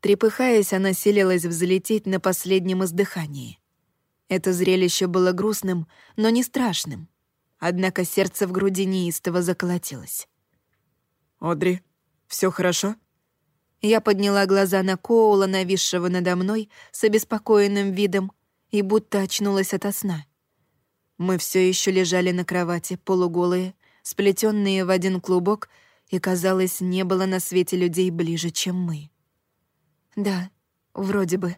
Трепыхаясь, она селилась взлететь на последнем издыхании. Это зрелище было грустным, но не страшным. Однако сердце в груди неистово заколотилось. «Одри, все хорошо?» Я подняла глаза на Коула, нависшего надо мной, с обеспокоенным видом, и будто очнулась ото сна. Мы все еще лежали на кровати, полуголые, сплетенные в один клубок, и, казалось, не было на свете людей ближе, чем мы. Да, вроде бы.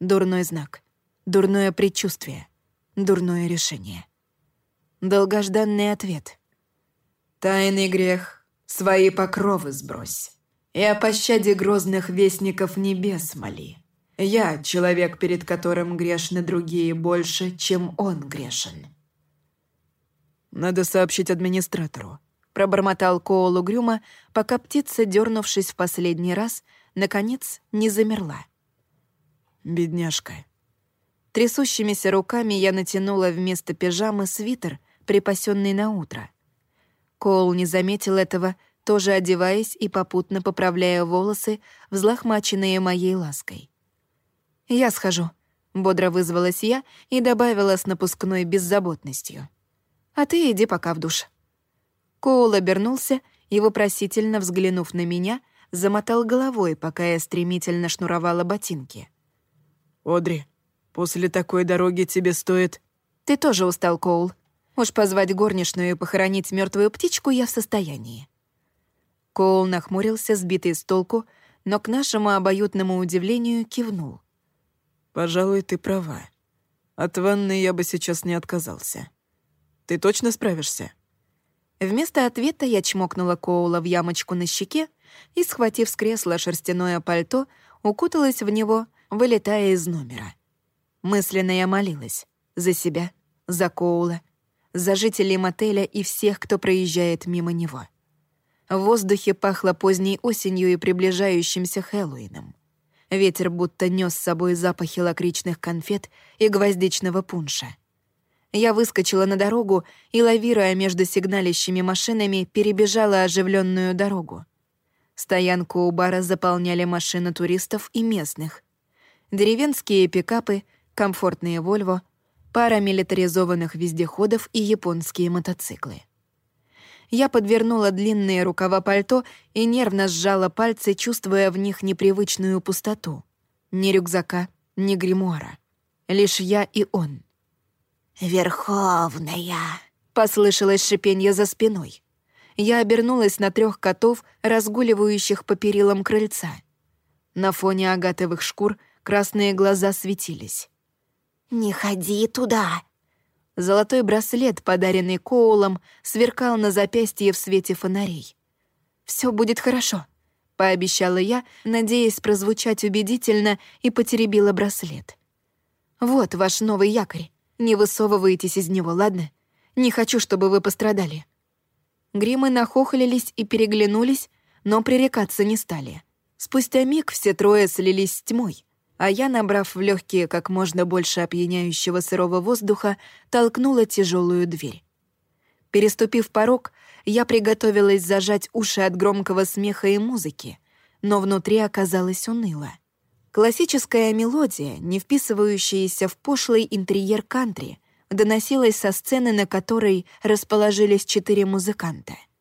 Дурной знак, дурное предчувствие, дурное решение. Долгожданный ответ. «Тайный грех, свои покровы сбрось, и о пощаде грозных вестников небес моли. Я — человек, перед которым грешны другие больше, чем он грешен». Надо сообщить администратору. Пробормотал Коул угрюмо, пока птица, дернувшись в последний раз, наконец не замерла. Бедняжка. Трясущимися руками я натянула вместо пижамы свитер, припасенный на утро. Коул не заметил этого, тоже одеваясь и попутно поправляя волосы, взлохмаченные моей лаской. «Я схожу», — бодро вызвалась я и добавила с напускной беззаботностью. А ты иди пока в душ». Коул обернулся и, вопросительно взглянув на меня, замотал головой, пока я стремительно шнуровала ботинки. «Одри, после такой дороги тебе стоит...» Ты тоже устал, Коул. Уж позвать горничную и похоронить мертвую птичку я в состоянии». Коул нахмурился, сбитый с толку, но к нашему обоюдному удивлению кивнул. «Пожалуй, ты права. От ванны я бы сейчас не отказался. Ты точно справишься?» Вместо ответа я чмокнула Коула в ямочку на щеке и, схватив с кресла шерстяное пальто, укуталась в него, вылетая из номера. Мысленно я молилась. За себя, за Коула, за жителей мотеля и всех, кто проезжает мимо него. В воздухе пахло поздней осенью и приближающимся Хэллоуином. Ветер будто нес с собой запахи лакричных конфет и гвоздичного пунша. Я выскочила на дорогу и, лавируя между сигналящими машинами, перебежала оживленную дорогу. Стоянку у бара заполняли машины туристов и местных. Деревенские пикапы, комфортные «Вольво», пара милитаризованных вездеходов и японские мотоциклы. Я подвернула длинные рукава пальто и нервно сжала пальцы, чувствуя в них непривычную пустоту. Ни рюкзака, ни гримуара. Лишь я и он. «Верховная!» — послышалось шипенье за спиной. Я обернулась на трех котов, разгуливающих по перилам крыльца. На фоне агатовых шкур красные глаза светились. «Не ходи туда!» Золотой браслет, подаренный Коулом, сверкал на запястье в свете фонарей. Все будет хорошо», — пообещала я, надеясь прозвучать убедительно, и потеребила браслет. «Вот ваш новый якорь. Не высовывайтесь из него, ладно? Не хочу, чтобы вы пострадали». Гримы нахохлились и переглянулись, но пререкаться не стали. Спустя миг все трое слились с тьмой — а я, набрав в легкие как можно больше опьяняющего сырого воздуха, толкнула тяжелую дверь. Переступив порог, я приготовилась зажать уши от громкого смеха и музыки, но внутри оказалось уныло. Классическая мелодия, не вписывающаяся в пошлый интерьер кантри, доносилась со сцены, на которой расположились четыре музыканта —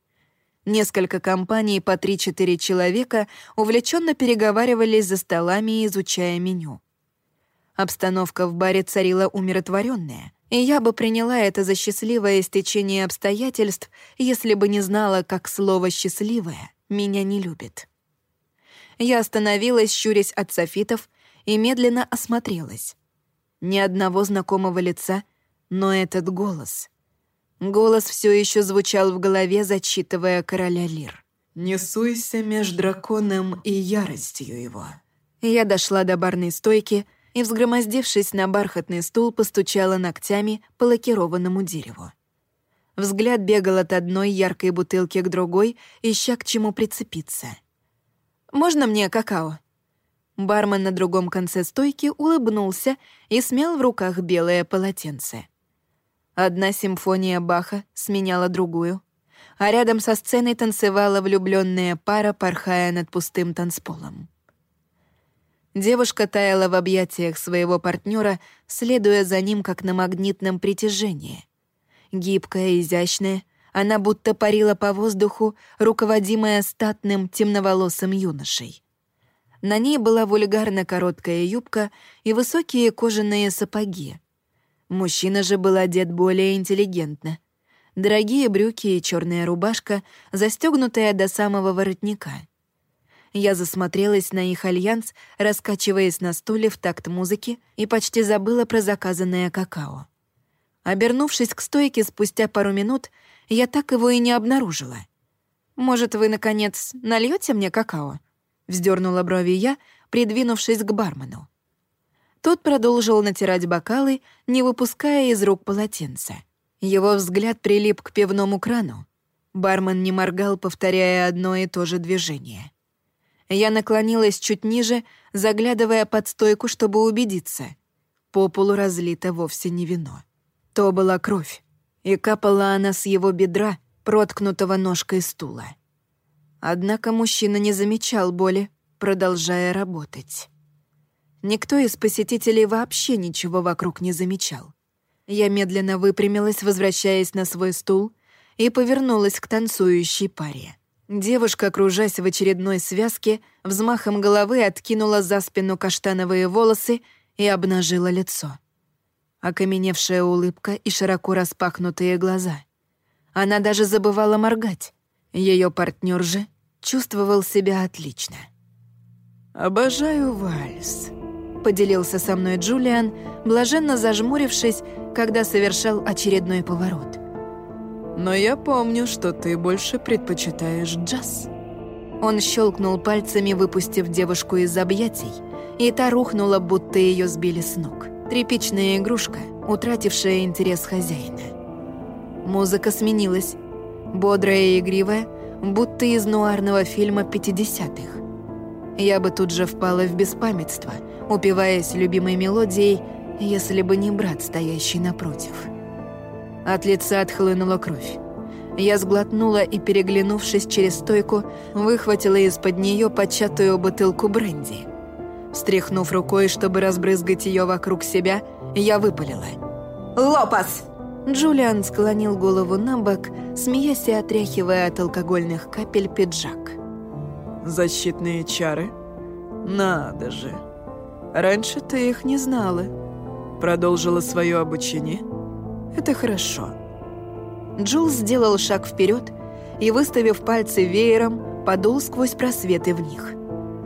Несколько компаний по 3-4 человека увлеченно переговаривались за столами, изучая меню. Обстановка в баре царила умиротворенная, и я бы приняла это за счастливое стечение обстоятельств, если бы не знала, как слово «счастливое» меня не любит. Я остановилась, щурясь от софитов, и медленно осмотрелась. Ни одного знакомого лица, но этот голос. Голос все еще звучал в голове, зачитывая короля Лир. «Не суйся меж драконом и яростью его». Я дошла до барной стойки и, взгромоздившись на бархатный стул, постучала ногтями по лакированному дереву. Взгляд бегал от одной яркой бутылки к другой, ища к чему прицепиться. «Можно мне какао?» Бармен на другом конце стойки улыбнулся и смял в руках белое полотенце. Одна симфония Баха сменяла другую, а рядом со сценой танцевала влюбленная пара, порхая над пустым танцполом. Девушка таяла в объятиях своего партнера, следуя за ним как на магнитном притяжении. Гибкая, изящная, она будто парила по воздуху, руководимая статным темноволосым юношей. На ней была вульгарно короткая юбка и высокие кожаные сапоги, Мужчина же был одет более интеллигентно. Дорогие брюки и черная рубашка, застегнутая до самого воротника. Я засмотрелась на их альянс, раскачиваясь на стуле в такт музыки и почти забыла про заказанное какао. Обернувшись к стойке спустя пару минут, я так его и не обнаружила. «Может, вы, наконец, нальете мне какао?» — вздернула брови я, придвинувшись к бармену. Тот продолжил натирать бокалы, не выпуская из рук полотенца. Его взгляд прилип к пивному крану. Бармен не моргал, повторяя одно и то же движение. Я наклонилась чуть ниже, заглядывая под стойку, чтобы убедиться. По полу разлито вовсе не вино. То была кровь, и капала она с его бедра, проткнутого ножкой стула. Однако мужчина не замечал боли, продолжая работать. Никто из посетителей вообще ничего вокруг не замечал. Я медленно выпрямилась, возвращаясь на свой стул, и повернулась к танцующей паре. Девушка, кружась в очередной связке, взмахом головы откинула за спину каштановые волосы и обнажила лицо. окаменевшая улыбка и широко распахнутые глаза. Она даже забывала моргать. Ее партнер же чувствовал себя отлично. «Обожаю вальс», — поделился со мной Джулиан, блаженно зажмурившись, когда совершал очередной поворот. «Но я помню, что ты больше предпочитаешь джаз». Он щелкнул пальцами, выпустив девушку из объятий, и та рухнула, будто ее сбили с ног. Тряпичная игрушка, утратившая интерес хозяина. Музыка сменилась. Бодрая и игривая, будто из нуарного фильма 50-х. Я бы тут же впала в беспамятство, упиваясь любимой мелодией, если бы не брат, стоящий напротив. От лица отхлынула кровь. Я сглотнула и, переглянувшись через стойку, выхватила из-под нее початую бутылку бренди. Встряхнув рукой, чтобы разбрызгать ее вокруг себя, я выпалила. «Лопас!» Джулиан склонил голову на бок, смеясь и отряхивая от алкогольных капель пиджак. «Защитные чары? Надо же! Раньше ты их не знала. Продолжила свое обучение? Это хорошо». Джул сделал шаг вперед и, выставив пальцы веером, подул сквозь просветы в них.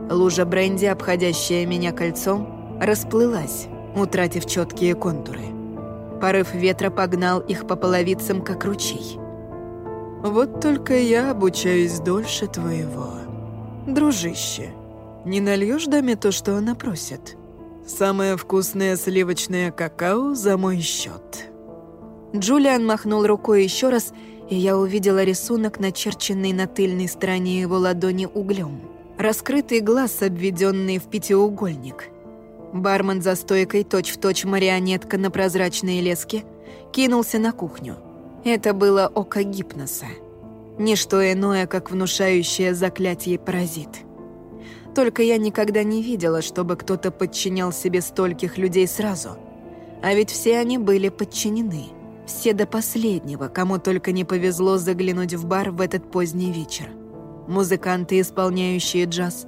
Лужа бренди, обходящая меня кольцом, расплылась, утратив четкие контуры. Порыв ветра погнал их по половицам, как ручей. «Вот только я обучаюсь дольше твоего. Дружище, не нальешь даме то, что она просит? Самое вкусное сливочное какао за мой счет. Джулиан махнул рукой еще раз, и я увидела рисунок, начерченный на тыльной стороне его ладони углем. Раскрытый глаз, обведенный в пятиугольник. Бармен за стойкой, точь-в-точь точь марионетка на прозрачной леске, кинулся на кухню. Это было око гипноса. Ничто иное, как внушающее заклятие паразит. Только я никогда не видела, чтобы кто-то подчинял себе стольких людей сразу. А ведь все они были подчинены. Все до последнего, кому только не повезло заглянуть в бар в этот поздний вечер. Музыканты, исполняющие джаз.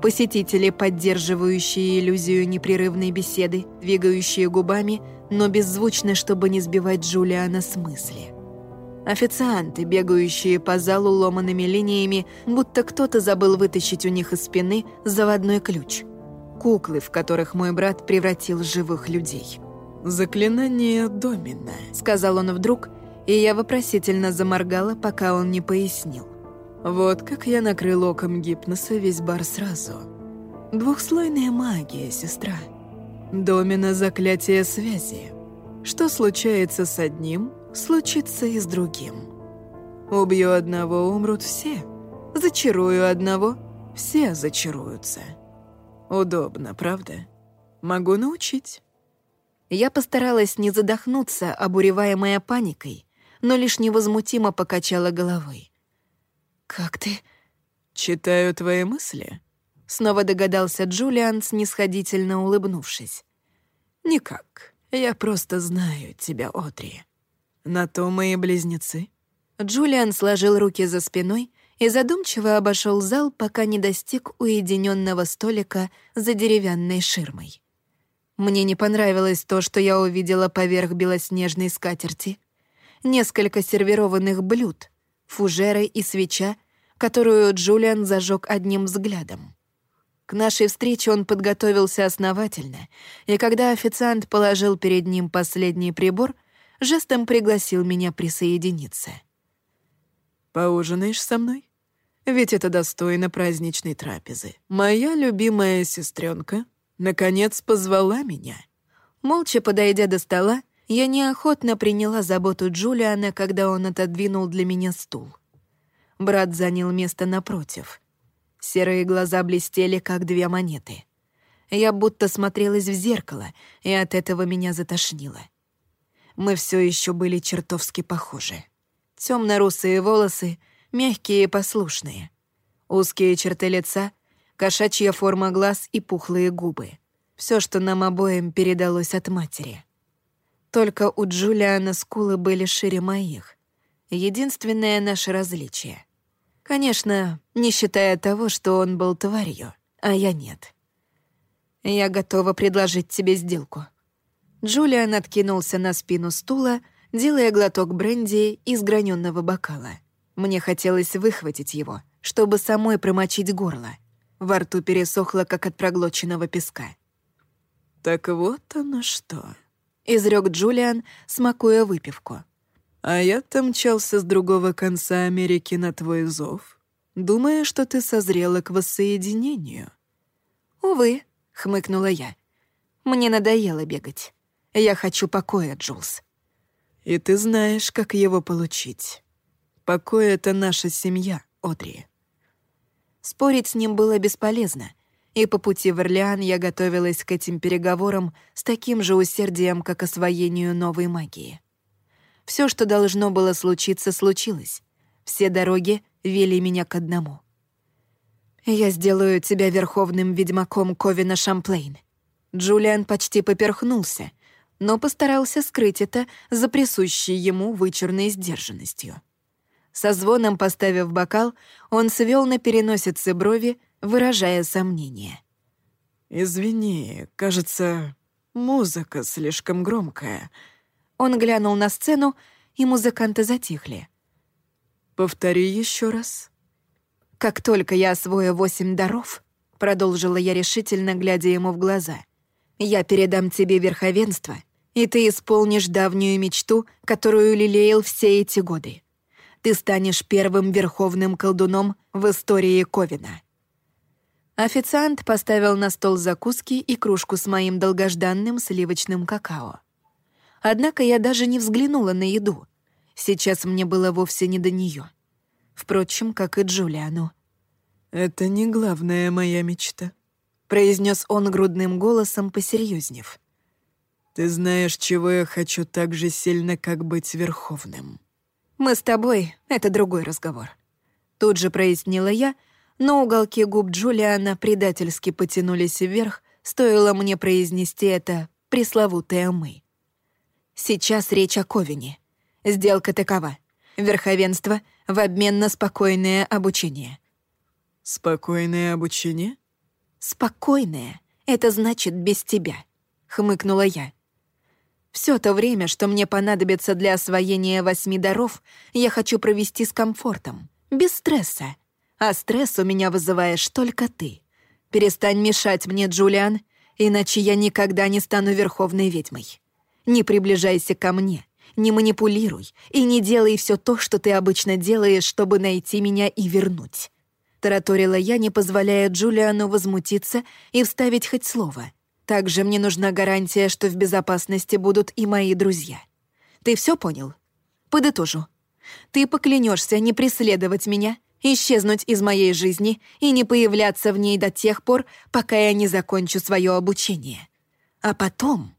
Посетители, поддерживающие иллюзию непрерывной беседы, двигающие губами, но беззвучно, чтобы не сбивать Джулиана с мысли. Официанты, бегающие по залу ломанными линиями, будто кто-то забыл вытащить у них из спины заводной ключ. Куклы, в которых мой брат превратил живых людей. «Заклинание Домина», — сказал он вдруг, и я вопросительно заморгала, пока он не пояснил. «Вот как я накрыл оком гипноса весь бар сразу. Двухслойная магия, сестра. Домина — заклятие связи. Что случается с одним, случится и с другим. Убью одного, умрут все. Зачарую одного, все зачаруются. Удобно, правда? Могу научить». Я постаралась не задохнуться, обуреваемая паникой, но лишь невозмутимо покачала головой. «Как ты...» «Читаю твои мысли?» Снова догадался Джулиан, снисходительно улыбнувшись. «Никак. Я просто знаю тебя, Одри. На то мои близнецы». Джулиан сложил руки за спиной и задумчиво обошел зал, пока не достиг уединенного столика за деревянной ширмой. Мне не понравилось то, что я увидела поверх белоснежной скатерти. Несколько сервированных блюд, фужеры и свеча, которую Джулиан зажег одним взглядом. К нашей встрече он подготовился основательно, и когда официант положил перед ним последний прибор, жестом пригласил меня присоединиться. «Поужинаешь со мной? Ведь это достойно праздничной трапезы. Моя любимая сестренка наконец позвала меня». Молча подойдя до стола, я неохотно приняла заботу Джулиана, когда он отодвинул для меня стул. Брат занял место напротив. Серые глаза блестели, как две монеты. Я будто смотрелась в зеркало, и от этого меня затошнило. Мы все еще были чертовски похожи. Темно-русые волосы, мягкие и послушные. Узкие черты лица — кошачья форма глаз и пухлые губы. Все, что нам обоим передалось от матери. Только у Джулиана скулы были шире моих. Единственное наше различие. Конечно, не считая того, что он был тварью, а я нет. Я готова предложить тебе сделку. Джулиан откинулся на спину стула, делая глоток бренди из граненого бокала. Мне хотелось выхватить его, чтобы самой промочить горло. Во рту пересохло, как от проглоченного песка. «Так вот оно что», — изрек Джулиан, смакуя выпивку. «А я-то мчался с другого конца Америки на твой зов, думая, что ты созрела к воссоединению». «Увы», — хмыкнула я. «Мне надоело бегать. Я хочу покоя, Джулс». «И ты знаешь, как его получить. Покой — это наша семья, Одри». Спорить с ним было бесполезно, и по пути в Орлеан я готовилась к этим переговорам с таким же усердием, как освоению новой магии. Все, что должно было случиться, случилось. Все дороги вели меня к одному. «Я сделаю тебя верховным ведьмаком Ковина Шамплейн». Джулиан почти поперхнулся, но постарался скрыть это за присущей ему вычурной сдержанностью. Со звоном поставив бокал, он свел на переносице брови, выражая сомнение. «Извини, кажется, музыка слишком громкая». Он глянул на сцену, и музыканты затихли. «Повтори еще раз». «Как только я освою восемь даров», — продолжила я решительно, глядя ему в глаза, «я передам тебе верховенство, и ты исполнишь давнюю мечту, которую лелеял все эти годы ты станешь первым верховным колдуном в истории Ковина». Официант поставил на стол закуски и кружку с моим долгожданным сливочным какао. Однако я даже не взглянула на еду. Сейчас мне было вовсе не до нее. Впрочем, как и Джулиану. «Это не главная моя мечта», — произнес он грудным голосом, посерьезнев. «Ты знаешь, чего я хочу так же сильно, как быть верховным». «Мы с тобой — это другой разговор». Тут же прояснила я, но уголки губ Джулиана предательски потянулись вверх, стоило мне произнести это пресловутое «мы». Сейчас речь о Ковине. Сделка такова. Верховенство в обмен на спокойное обучение. «Спокойное обучение?» «Спокойное — это значит без тебя», — хмыкнула я. Все то время, что мне понадобится для освоения восьми даров, я хочу провести с комфортом, без стресса. А стресс у меня вызываешь только ты. Перестань мешать мне, Джулиан, иначе я никогда не стану верховной ведьмой. Не приближайся ко мне, не манипулируй и не делай все то, что ты обычно делаешь, чтобы найти меня и вернуть. Тараторила я, не позволяя Джулиану возмутиться и вставить хоть слово — также мне нужна гарантия, что в безопасности будут и мои друзья. Ты все понял? Подытожу. Ты поклянешься не преследовать меня, исчезнуть из моей жизни и не появляться в ней до тех пор, пока я не закончу свое обучение. А потом...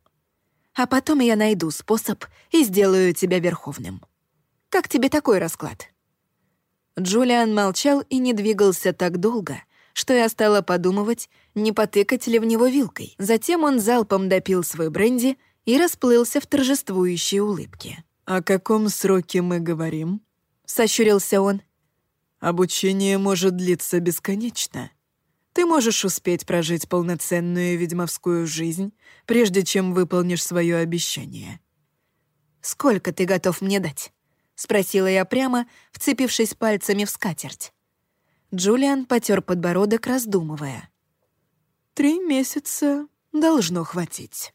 А потом я найду способ и сделаю тебя верховным. Как тебе такой расклад?» Джулиан молчал и не двигался так долго — что я стала подумывать, не потыкать ли в него вилкой. Затем он залпом допил свой бренди и расплылся в торжествующей улыбке. «О каком сроке мы говорим?» — сощурился он. «Обучение может длиться бесконечно. Ты можешь успеть прожить полноценную ведьмовскую жизнь, прежде чем выполнишь свое обещание». «Сколько ты готов мне дать?» — спросила я прямо, вцепившись пальцами в скатерть. Джулиан потер подбородок, раздумывая. «Три месяца должно хватить».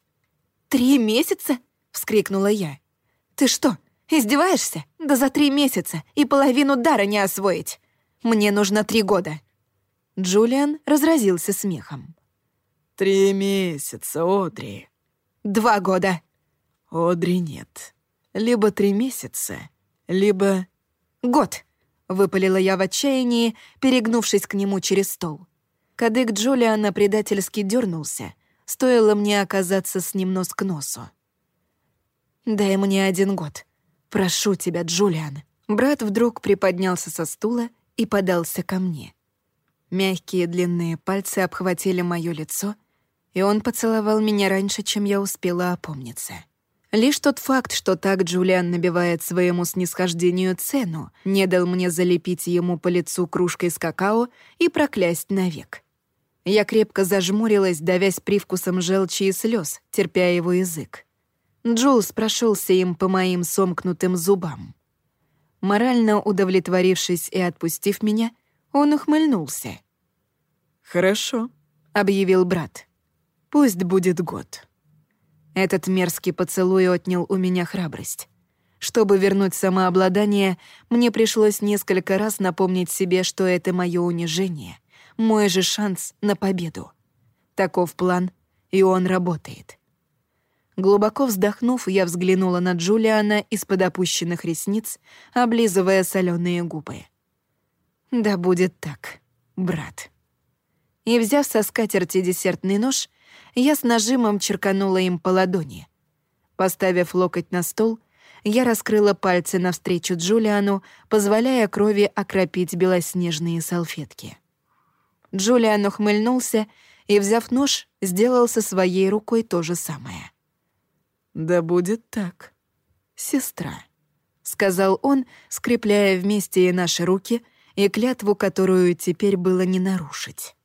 «Три месяца?» — вскрикнула я. «Ты что, издеваешься? Да за три месяца и половину дара не освоить. Мне нужно три года». Джулиан разразился смехом. «Три месяца, Одри». «Два года». «Одри нет. Либо три месяца, либо...» «Год», Выпалила я в отчаянии, перегнувшись к нему через стол. Кадык Джулиана предательски дернулся. Стоило мне оказаться с ним нос к носу. «Дай мне один год. Прошу тебя, Джулиан». Брат вдруг приподнялся со стула и подался ко мне. Мягкие длинные пальцы обхватили моё лицо, и он поцеловал меня раньше, чем я успела опомниться. Лишь тот факт, что так Джулиан набивает своему снисхождению цену, не дал мне залепить ему по лицу кружкой с какао и проклясть навек. Я крепко зажмурилась, давясь привкусом желчи и слез, терпя его язык. Джулс прошелся им по моим сомкнутым зубам. Морально удовлетворившись и отпустив меня, он ухмыльнулся. «Хорошо», — объявил брат. «Пусть будет год». Этот мерзкий поцелуй отнял у меня храбрость. Чтобы вернуть самообладание, мне пришлось несколько раз напомнить себе, что это мое унижение, мой же шанс на победу. Таков план, и он работает. Глубоко вздохнув, я взглянула на Джулиана из-под опущенных ресниц, облизывая соленые губы. «Да будет так, брат». И, взяв со скатерти десертный нож, я с нажимом черканула им по ладони. Поставив локоть на стол, я раскрыла пальцы навстречу Джулиану, позволяя крови окропить белоснежные салфетки. Джулиан ухмыльнулся и, взяв нож, сделал со своей рукой то же самое. «Да будет так, сестра», — сказал он, скрепляя вместе и наши руки, и клятву, которую теперь было не нарушить.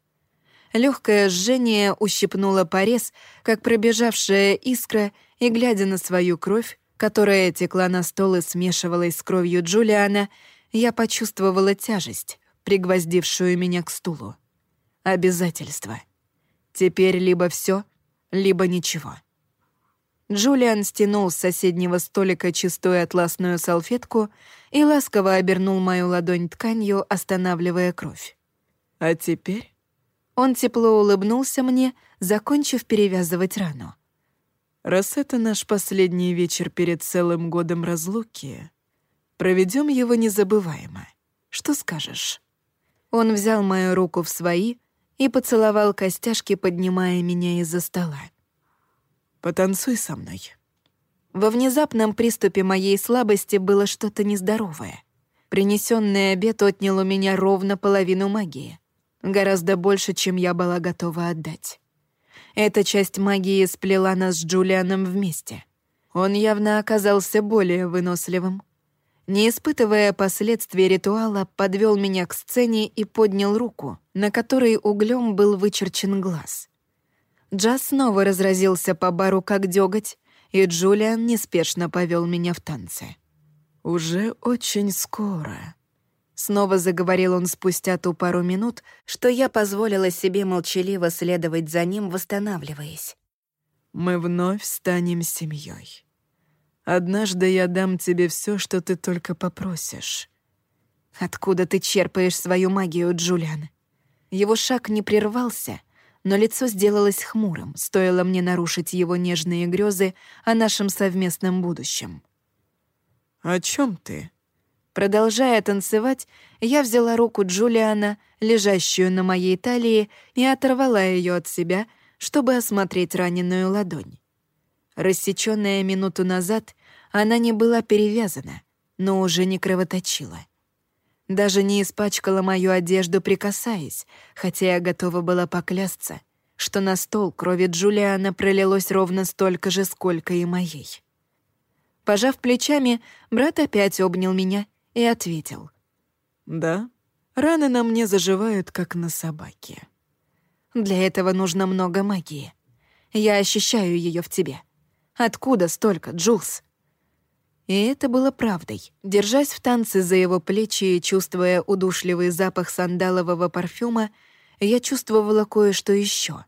Легкое жжение ущипнуло порез, как пробежавшая искра, и, глядя на свою кровь, которая текла на стол и смешивалась с кровью Джулиана, я почувствовала тяжесть, пригвоздившую меня к стулу. Обязательство. Теперь либо все, либо ничего. Джулиан стянул с соседнего столика чистую атласную салфетку и ласково обернул мою ладонь тканью, останавливая кровь. «А теперь он тепло улыбнулся мне, закончив перевязывать рану. «Раз это наш последний вечер перед целым годом разлуки, проведем его незабываемо. Что скажешь?» Он взял мою руку в свои и поцеловал костяшки, поднимая меня из-за стола. «Потанцуй со мной». Во внезапном приступе моей слабости было что-то нездоровое. Принесенный обед отнял у меня ровно половину магии — Гораздо больше, чем я была готова отдать. Эта часть магии сплела нас с Джулианом вместе. Он явно оказался более выносливым. Не испытывая последствий ритуала, подвел меня к сцене и поднял руку, на которой углем был вычерчен глаз. Джаз снова разразился по бару как дёготь, и Джулиан неспешно повел меня в танце. «Уже очень скоро», Снова заговорил он спустя ту пару минут, что я позволила себе молчаливо следовать за ним, восстанавливаясь. «Мы вновь станем семьей. Однажды я дам тебе все, что ты только попросишь». «Откуда ты черпаешь свою магию, Джулиан?» Его шаг не прервался, но лицо сделалось хмурым, стоило мне нарушить его нежные грезы о нашем совместном будущем. «О чем ты?» Продолжая танцевать, я взяла руку Джулиана, лежащую на моей талии, и оторвала ее от себя, чтобы осмотреть раненую ладонь. Рассеченная минуту назад, она не была перевязана, но уже не кровоточила. Даже не испачкала мою одежду, прикасаясь, хотя я готова была поклясться, что на стол крови Джулиана пролилось ровно столько же, сколько и моей. Пожав плечами, брат опять обнял меня и ответил. «Да, раны на мне заживают, как на собаке». «Для этого нужно много магии. Я ощущаю ее в тебе. Откуда столько, Джулс?» И это было правдой. Держась в танце за его плечи и чувствуя удушливый запах сандалового парфюма, я чувствовала кое-что еще.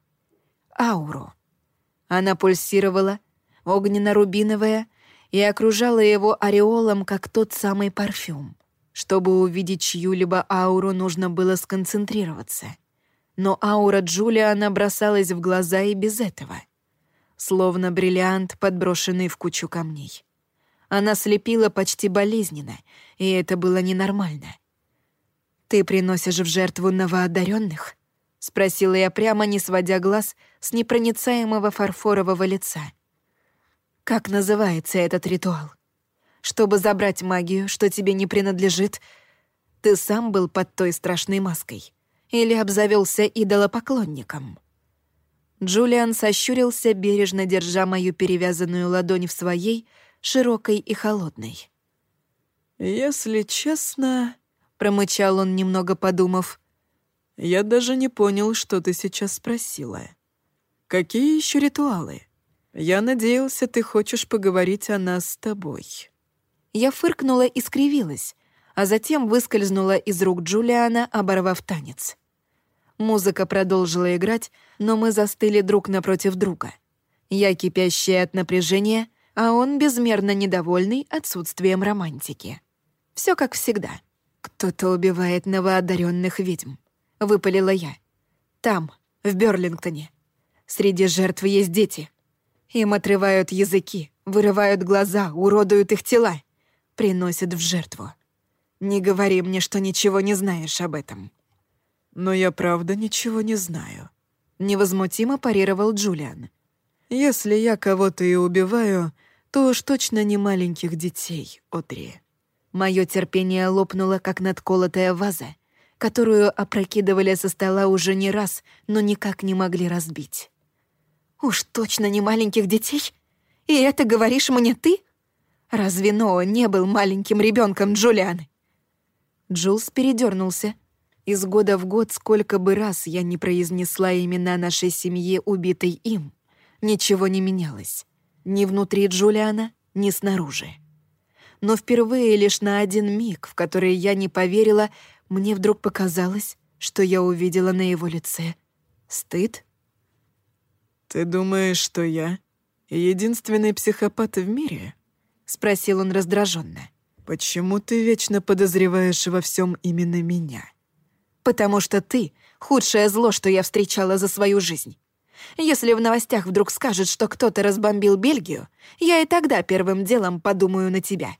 Ауру. Она пульсировала, огненно-рубиновая, и окружала его ореолом, как тот самый парфюм. Чтобы увидеть чью-либо ауру, нужно было сконцентрироваться. Но аура Джулиана бросалась в глаза и без этого. Словно бриллиант, подброшенный в кучу камней. Она слепила почти болезненно, и это было ненормально. «Ты приносишь в жертву новоодаренных? спросила я прямо, не сводя глаз с непроницаемого фарфорового лица — как называется этот ритуал? Чтобы забрать магию, что тебе не принадлежит, ты сам был под той страшной маской или обзавелся идолопоклонником?» Джулиан сощурился, бережно держа мою перевязанную ладонь в своей, широкой и холодной. «Если честно...» — промычал он, немного подумав. «Я даже не понял, что ты сейчас спросила. Какие еще ритуалы?» Я надеялся, ты хочешь поговорить о нас с тобой». Я фыркнула и скривилась, а затем выскользнула из рук Джулиана, оборвав танец. Музыка продолжила играть, но мы застыли друг напротив друга. Я кипящая от напряжения, а он безмерно недовольный отсутствием романтики. Все как всегда. «Кто-то убивает новоодаренных ведьм», — выпалила я. «Там, в Берлингтоне. Среди жертв есть дети. Им отрывают языки, вырывают глаза, уродуют их тела, приносят в жертву. Не говори мне, что ничего не знаешь об этом». «Но я правда ничего не знаю», — невозмутимо парировал Джулиан. «Если я кого-то и убиваю, то уж точно не маленьких детей, Одри». Мое терпение лопнуло, как надколотая ваза, которую опрокидывали со стола уже не раз, но никак не могли разбить. «Уж точно не маленьких детей? И это говоришь мне ты? Разве Ноа не был маленьким ребенком Джулиан?» Джулс передернулся. Из года в год, сколько бы раз я не произнесла имена нашей семьи, убитой им, ничего не менялось. Ни внутри Джулиана, ни снаружи. Но впервые лишь на один миг, в который я не поверила, мне вдруг показалось, что я увидела на его лице стыд. «Ты думаешь, что я единственный психопат в мире?» — спросил он раздраженно. «Почему ты вечно подозреваешь во всем именно меня?» «Потому что ты — худшее зло, что я встречала за свою жизнь. Если в новостях вдруг скажут, что кто-то разбомбил Бельгию, я и тогда первым делом подумаю на тебя».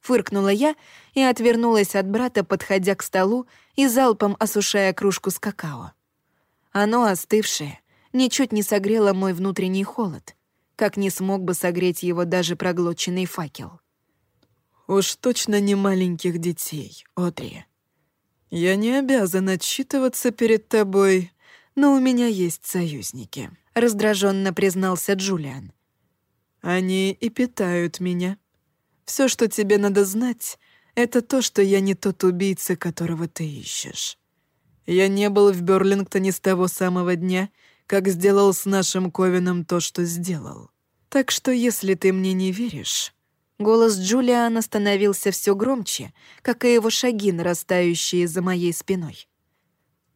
Фыркнула я и отвернулась от брата, подходя к столу и залпом осушая кружку с какао. Оно, остывшее, ничуть не согрело мой внутренний холод, как не смог бы согреть его даже проглоченный факел. «Уж точно не маленьких детей, Одри. Я не обязан отчитываться перед тобой, но у меня есть союзники», — раздраженно признался Джулиан. «Они и питают меня. Все, что тебе надо знать, это то, что я не тот убийца, которого ты ищешь. Я не был в Берлингтоне с того самого дня, как сделал с нашим Ковином то, что сделал. Так что если ты мне не веришь...» Голос Джулиана становился все громче, как и его шаги, нарастающие за моей спиной.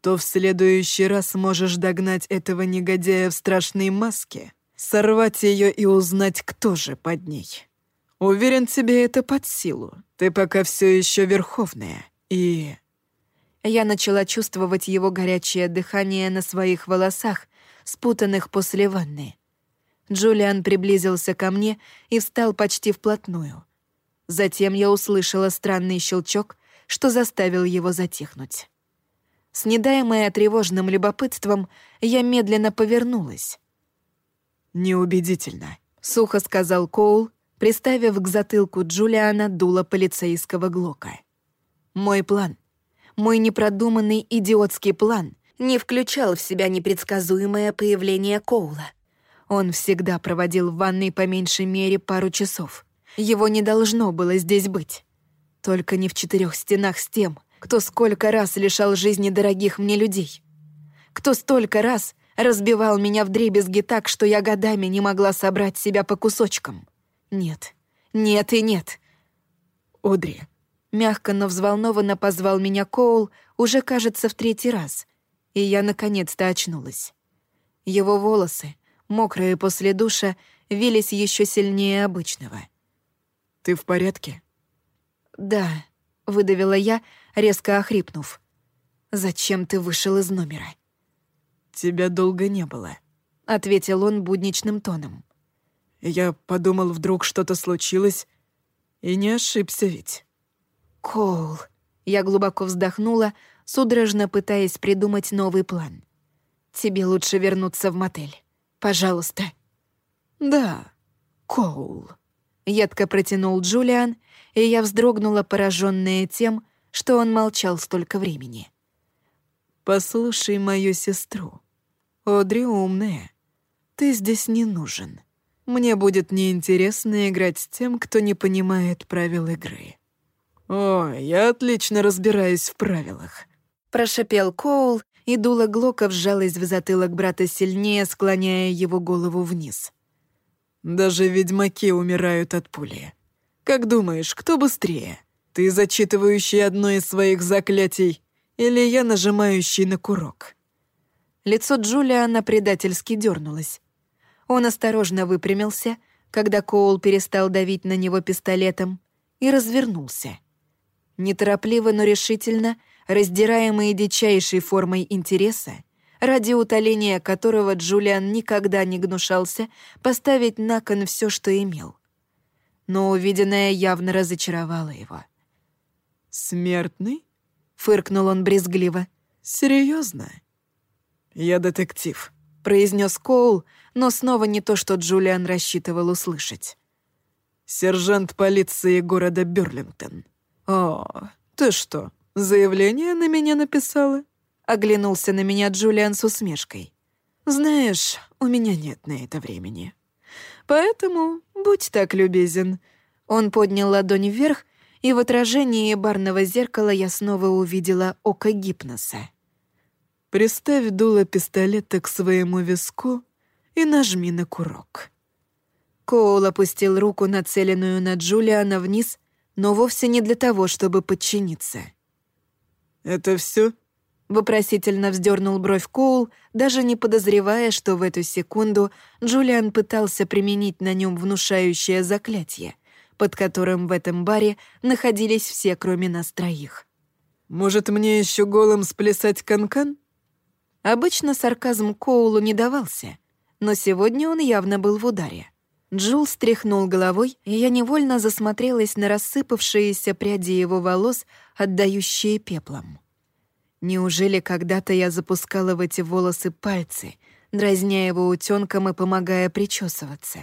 «То в следующий раз можешь догнать этого негодяя в страшной маске, сорвать ее и узнать, кто же под ней». Уверен, тебе это под силу. Ты пока все еще верховная. И...» Я начала чувствовать его горячее дыхание на своих волосах, спутанных после ванны. Джулиан приблизился ко мне и встал почти вплотную. Затем я услышала странный щелчок, что заставил его затихнуть. Снедаемая тревожным любопытством, я медленно повернулась. «Неубедительно», — сухо сказал Коул, приставив к затылку Джулиана дуло полицейского глока. Мой план, мой непродуманный идиотский план не включал в себя непредсказуемое появление Коула. Он всегда проводил в ванной по меньшей мере пару часов. Его не должно было здесь быть. Только не в четырех стенах с тем, кто сколько раз лишал жизни дорогих мне людей. Кто столько раз разбивал меня в дребезги так, что я годами не могла собрать себя по кусочкам. Нет, нет и нет. Одри. Мягко, но взволнованно позвал меня Коул уже, кажется, в третий раз, и я наконец-то очнулась. Его волосы, мокрые после душа, вились еще сильнее обычного. «Ты в порядке?» «Да», — выдавила я, резко охрипнув. «Зачем ты вышел из номера?» «Тебя долго не было», — ответил он будничным тоном. Я подумал, вдруг что-то случилось, и не ошибся ведь. Коул. Я глубоко вздохнула, судорожно пытаясь придумать новый план. Тебе лучше вернуться в мотель. Пожалуйста. Да, Коул. Едко протянул Джулиан, и я вздрогнула, пораженная тем, что он молчал столько времени. «Послушай мою сестру. Одри умная. Ты здесь не нужен. Мне будет неинтересно играть с тем, кто не понимает правил игры. О, я отлично разбираюсь в правилах. Прошипел Коул, и дуло Глока вжалось в затылок брата сильнее, склоняя его голову вниз. Даже ведьмаки умирают от пули. Как думаешь, кто быстрее? Ты, зачитывающий одно из своих заклятий, или я, нажимающий на курок?» Лицо Джулиана предательски дернулось. Он осторожно выпрямился, когда Коул перестал давить на него пистолетом, и развернулся. Неторопливо, но решительно, раздираемый дичайшей формой интереса, ради утоления которого Джулиан никогда не гнушался поставить на кон все, что имел. Но увиденное явно разочаровало его. «Смертный?» — фыркнул он брезгливо. «Серьезно?» «Я детектив», — произнес Коул, но снова не то, что Джулиан рассчитывал услышать. «Сержант полиции города Берлингтон». «О, ты что, заявление на меня написала?» Оглянулся на меня Джулиан с усмешкой. «Знаешь, у меня нет на это времени. Поэтому будь так любезен». Он поднял ладонь вверх, и в отражении барного зеркала я снова увидела око гипноса. «Приставь дуло пистолета к своему виску и нажми на курок». Коул опустил руку, нацеленную на Джулиана, вниз, но вовсе не для того, чтобы подчиниться. «Это все? Вопросительно вздернул бровь Коул, даже не подозревая, что в эту секунду Джулиан пытался применить на нем внушающее заклятие, под которым в этом баре находились все, кроме нас троих. «Может, мне еще голым сплясать канкан?» -кан? Обычно сарказм Коулу не давался, но сегодня он явно был в ударе. Джул стряхнул головой, и я невольно засмотрелась на рассыпавшиеся пряди его волос, отдающие пеплом. Неужели когда-то я запускала в эти волосы пальцы, дразня его утёнком и помогая причесываться?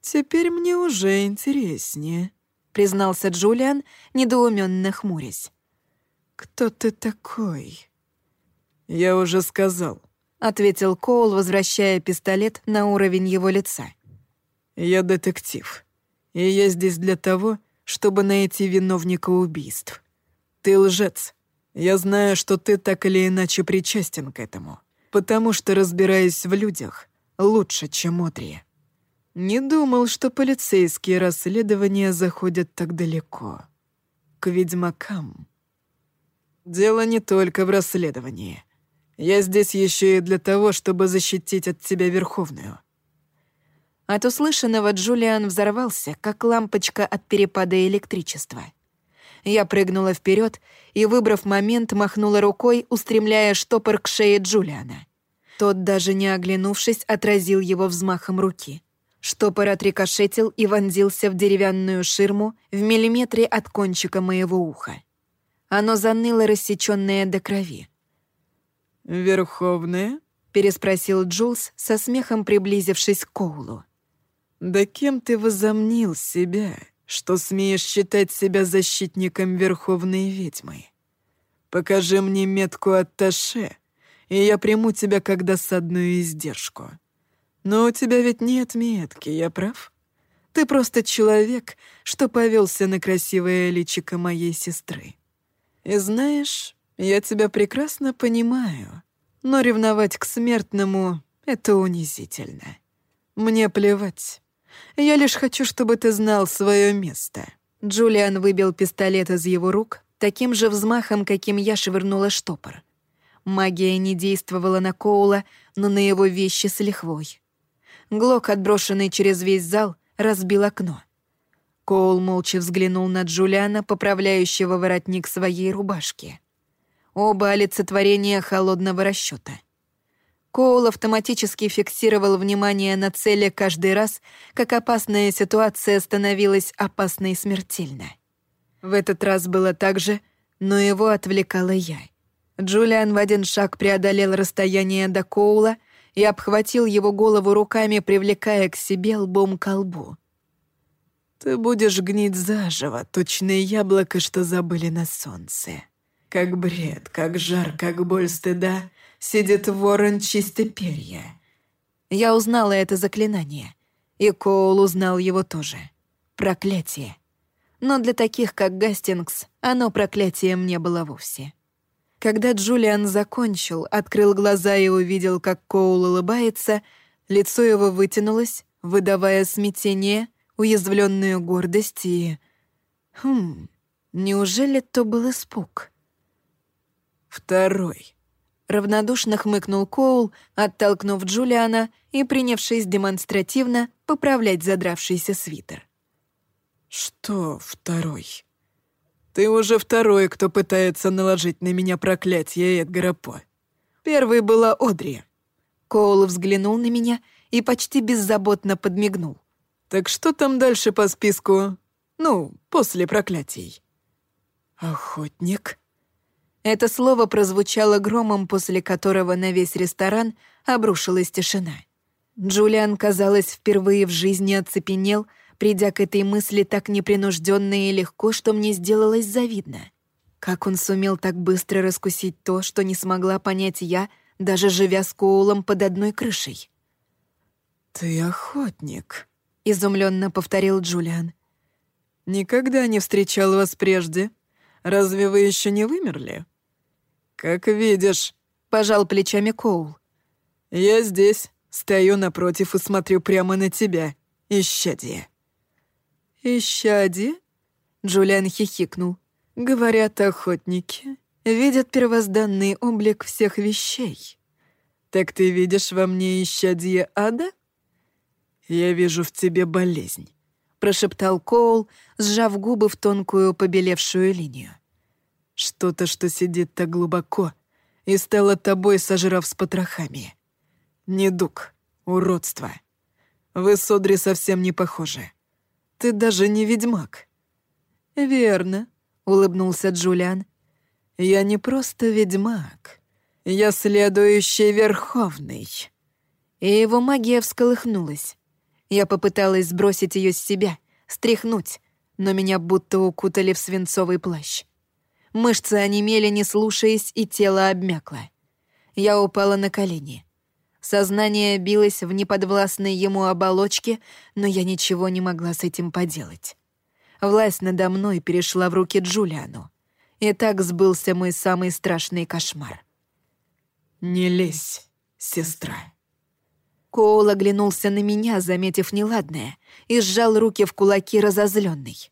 «Теперь мне уже интереснее», — признался Джулиан, недоуменно хмурясь. «Кто ты такой?» «Я уже сказал», — ответил Коул, возвращая пистолет на уровень его лица. «Я детектив, и я здесь для того, чтобы найти виновника убийств. Ты лжец, я знаю, что ты так или иначе причастен к этому, потому что разбираюсь в людях лучше, чем Одри. Не думал, что полицейские расследования заходят так далеко. К ведьмакам. Дело не только в расследовании. Я здесь еще и для того, чтобы защитить от тебя Верховную. От услышанного Джулиан взорвался, как лампочка от перепада электричества — я прыгнула вперед и, выбрав момент, махнула рукой, устремляя штопор к шее Джулиана. Тот, даже не оглянувшись, отразил его взмахом руки. Штопор отрикошетил и вонзился в деревянную ширму в миллиметре от кончика моего уха. Оно заныло, рассечённое до крови. «Верховная?» — переспросил Джулс, со смехом приблизившись к Коулу. «Да кем ты возомнил себя?» что смеешь считать себя защитником Верховной Ведьмы. Покажи мне метку от Таше, и я приму тебя как досадную издержку. Но у тебя ведь нет метки, я прав? Ты просто человек, что повелся на красивое личико моей сестры. И знаешь, я тебя прекрасно понимаю, но ревновать к смертному — это унизительно. Мне плевать. Я лишь хочу, чтобы ты знал свое место». Джулиан выбил пистолет из его рук таким же взмахом, каким я швырнула штопор. Магия не действовала на Коула, но на его вещи с лихвой. Глок, отброшенный через весь зал, разбил окно. Коул молча взглянул на Джулиана, поправляющего воротник своей рубашки. Оба олицетворения холодного расчета. Коул автоматически фиксировал внимание на цели каждый раз, как опасная ситуация становилась опасной и смертельно. В этот раз было так же, но его отвлекала я. Джулиан в один шаг преодолел расстояние до Коула и обхватил его голову руками, привлекая к себе лбом к лбу. «Ты будешь гнить заживо, точное яблоко, что забыли на солнце. Как бред, как жар, как боль стыда, сидит ворон чистоперья». Я узнала это заклинание, и Коул узнал его тоже. Проклятие. Но для таких, как Гастингс, оно проклятием не было вовсе. Когда Джулиан закончил, открыл глаза и увидел, как Коул улыбается, лицо его вытянулось, выдавая смятение, уязвленную гордость и... Хм, неужели то был испуг? «Второй», — равнодушно хмыкнул Коул, оттолкнув Джулиана и принявшись демонстративно поправлять задравшийся свитер. «Что второй?» «Ты уже второй, кто пытается наложить на меня проклятие Эдгара По. Первой была Одри». Коул взглянул на меня и почти беззаботно подмигнул. «Так что там дальше по списку? Ну, после проклятий?» «Охотник?» Это слово прозвучало громом, после которого на весь ресторан обрушилась тишина. Джулиан, казалось, впервые в жизни оцепенел, придя к этой мысли так непринужденно и легко, что мне сделалось завидно. Как он сумел так быстро раскусить то, что не смогла понять я, даже живя с Коулом под одной крышей? «Ты охотник», — изумленно повторил Джулиан. «Никогда не встречал вас прежде. Разве вы еще не вымерли?» «Как видишь», — пожал плечами Коул. «Я здесь, стою напротив и смотрю прямо на тебя, исчадие». «Исчадие?» — Джулиан хихикнул. «Говорят, охотники видят первозданный облик всех вещей. Так ты видишь во мне исчадие ада?» «Я вижу в тебе болезнь», — прошептал Коул, сжав губы в тонкую побелевшую линию. «Что-то, что сидит так глубоко и стало тобой, сожрав с потрохами. Недуг, уродство. Вы с Одри совсем не похожи. Ты даже не ведьмак». «Верно», — улыбнулся Джулиан. «Я не просто ведьмак. Я следующий Верховный». И его магия всколыхнулась. Я попыталась сбросить ее с себя, стряхнуть, но меня будто укутали в свинцовый плащ. Мышцы онемели, не слушаясь, и тело обмякло. Я упала на колени. Сознание билось в неподвластной ему оболочке, но я ничего не могла с этим поделать. Власть надо мной перешла в руки Джулиану. И так сбылся мой самый страшный кошмар. «Не лезь, сестра». Коул оглянулся на меня, заметив неладное, и сжал руки в кулаки разозленный.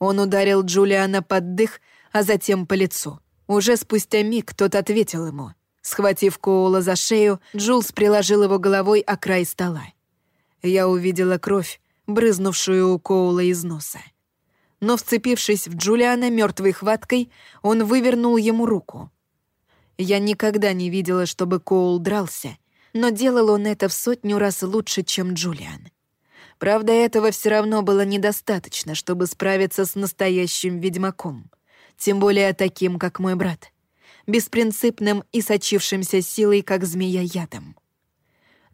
Он ударил Джулиана под дых, а затем по лицу. Уже спустя миг тот ответил ему. Схватив Коула за шею, Джулс приложил его головой о край стола. Я увидела кровь, брызнувшую у Коула из носа. Но, вцепившись в Джулиана мертвой хваткой, он вывернул ему руку. Я никогда не видела, чтобы Коул дрался — но делал он это в сотню раз лучше, чем Джулиан. Правда, этого все равно было недостаточно, чтобы справиться с настоящим ведьмаком. Тем более таким, как мой брат. Беспринципным и сочившимся силой, как змея ядом.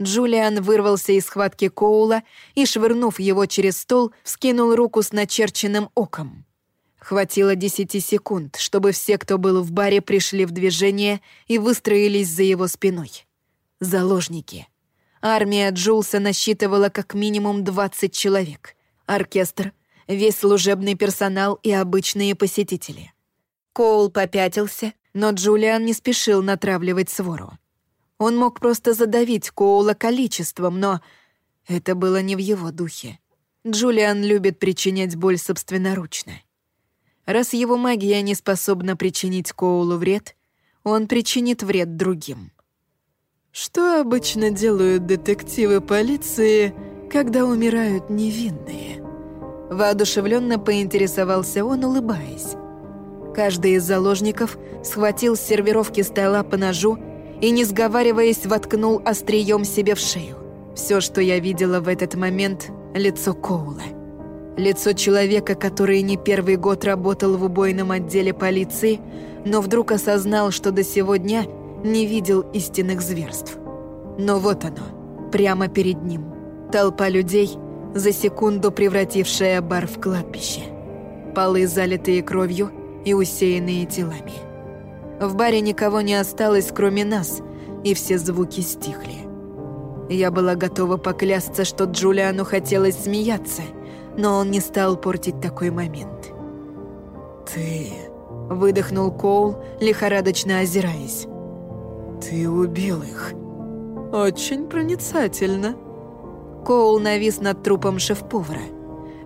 Джулиан вырвался из схватки Коула и, швырнув его через стол, вскинул руку с начерченным оком. Хватило десяти секунд, чтобы все, кто был в баре, пришли в движение и выстроились за его спиной заложники. Армия Джулса насчитывала как минимум 20 человек. Оркестр, весь служебный персонал и обычные посетители. Коул попятился, но Джулиан не спешил натравливать свору. Он мог просто задавить Коула количеством, но это было не в его духе. Джулиан любит причинять боль собственноручно. Раз его магия не способна причинить Коулу вред, он причинит вред другим. Что обычно делают детективы полиции, когда умирают невинные? Воодушевленно поинтересовался он, улыбаясь. Каждый из заложников схватил с сервировки стола по ножу и, не сговариваясь, воткнул острием себе в шею. Все, что я видела в этот момент — лицо Коула. Лицо человека, который не первый год работал в убойном отделе полиции, но вдруг осознал, что до сегодня — не видел истинных зверств. Но вот оно, прямо перед ним. Толпа людей, за секунду превратившая бар в кладбище. Полы, залитые кровью и усеянные телами. В баре никого не осталось, кроме нас, и все звуки стихли. Я была готова поклясться, что Джулиану хотелось смеяться, но он не стал портить такой момент. «Ты...» — выдохнул Коул, лихорадочно озираясь. «Ты убил их. Очень проницательно». Коул навис над трупом шеф-повара.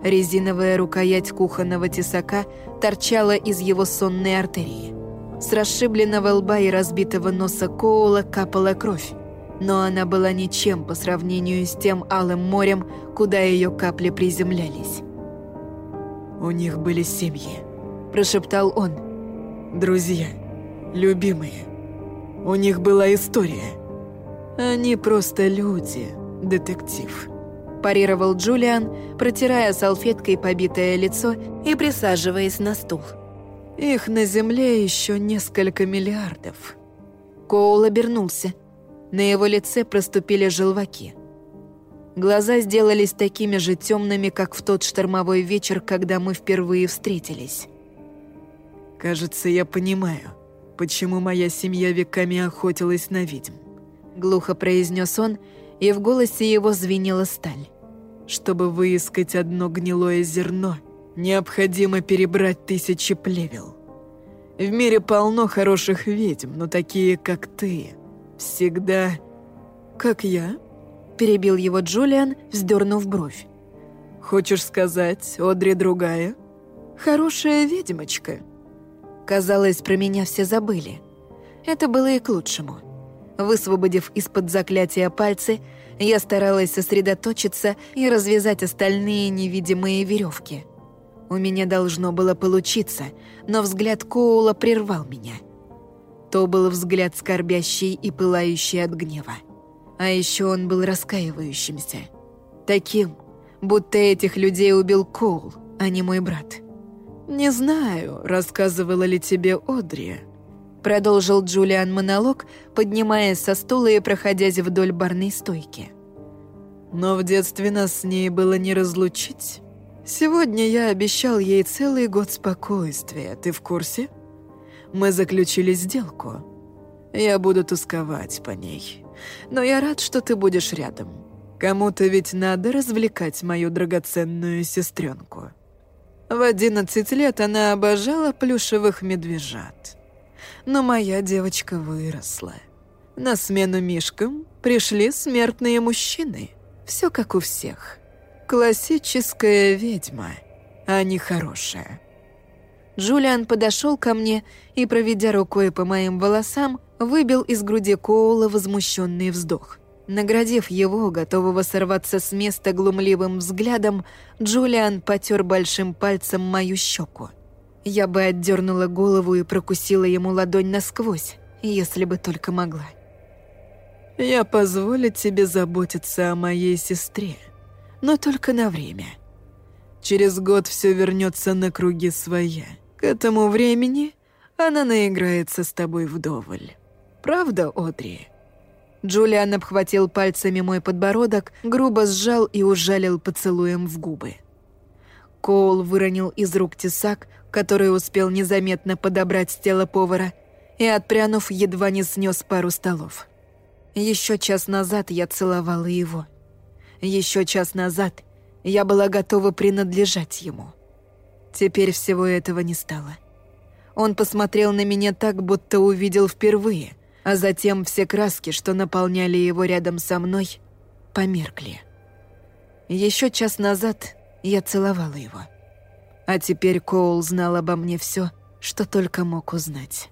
Резиновая рукоять кухонного тесака торчала из его сонной артерии. С расшибленного лба и разбитого носа Коула капала кровь, но она была ничем по сравнению с тем алым морем, куда ее капли приземлялись. «У них были семьи», – прошептал он. «Друзья, любимые. У них была история. Они просто люди, детектив». Парировал Джулиан, протирая салфеткой побитое лицо и присаживаясь на стул. «Их на Земле еще несколько миллиардов». Коул обернулся. На его лице проступили желваки. Глаза сделались такими же темными, как в тот штормовой вечер, когда мы впервые встретились. «Кажется, я понимаю, почему моя семья веками охотилась на ведьм», — глухо произнес он, и в голосе его звенела сталь. «Чтобы выискать одно гнилое зерно, необходимо перебрать тысячи плевел. В мире полно хороших ведьм, но такие, как ты, всегда... Как я?» Перебил его Джулиан, вздернув бровь. «Хочешь сказать, Одри другая?» «Хорошая ведьмочка». Казалось, про меня все забыли. Это было и к лучшему. Высвободив из-под заклятия пальцы, я старалась сосредоточиться и развязать остальные невидимые веревки. У меня должно было получиться, но взгляд Коула прервал меня. То был взгляд скорбящий и пылающий от гнева. А еще он был раскаивающимся. Таким, будто этих людей убил Коул, а не мой брат. «Не знаю, рассказывала ли тебе Одри», продолжил Джулиан монолог, поднимаясь со стула и проходясь вдоль барной стойки. «Но в детстве нас с ней было не разлучить. Сегодня я обещал ей целый год спокойствия, ты в курсе? Мы заключили сделку. Я буду тосковать по ней. Но я рад, что ты будешь рядом. Кому-то ведь надо развлекать мою драгоценную сестренку. В одиннадцать лет она обожала плюшевых медвежат. Но моя девочка выросла. На смену мишкам пришли смертные мужчины. Все как у всех. Классическая ведьма, а не хорошая. Джулиан подошел ко мне и, проведя рукой по моим волосам, выбил из груди Коула возмущенный вздох. Наградив его, готового сорваться с места глумливым взглядом, Джулиан потер большим пальцем мою щеку. Я бы отдернула голову и прокусила ему ладонь насквозь, если бы только могла. «Я позволю тебе заботиться о моей сестре, но только на время. Через год все вернется на круги своя. К этому времени она наиграется с тобой вдоволь». Правда, Одри?» Джулиан обхватил пальцами мой подбородок, грубо сжал и ужалил поцелуем в губы. Коул выронил из рук тесак, который успел незаметно подобрать с тела повара, и, отпрянув, едва не снес пару столов. Еще час назад я целовала его. Еще час назад я была готова принадлежать ему. Теперь всего этого не стало. Он посмотрел на меня так, будто увидел впервые, а затем все краски, что наполняли его рядом со мной, померкли. Еще час назад я целовала его. А теперь Коул знал обо мне все, что только мог узнать.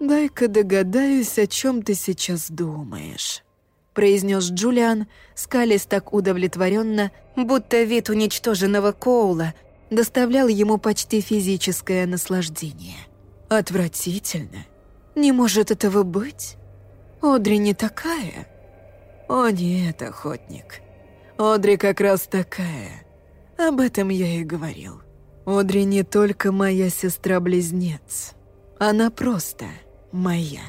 «Дай-ка догадаюсь, о чем ты сейчас думаешь», — произнес Джулиан, скалясь так удовлетворенно, будто вид уничтоженного Коула доставлял ему почти физическое наслаждение. «Отвратительно. Не может этого быть? Одри не такая. О нет, охотник. Одри как раз такая. Об этом я и говорил. Одри не только моя сестра-близнец. Она просто моя.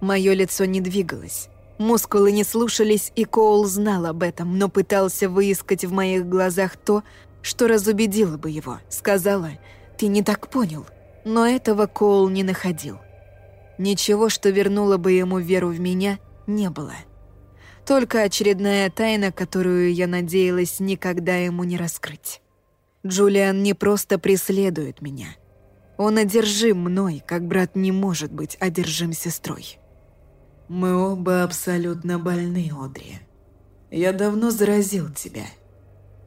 Мое лицо не двигалось. Мускулы не слушались, и Коул знал об этом, но пытался выискать в моих глазах то, что разубедило бы его. Сказала, «Ты не так понял». Но этого Коул не находил. Ничего, что вернуло бы ему веру в меня, не было. Только очередная тайна, которую я надеялась никогда ему не раскрыть. Джулиан не просто преследует меня. Он одержим мной, как брат не может быть одержим сестрой. Мы оба абсолютно больны, Одри. Я давно заразил тебя.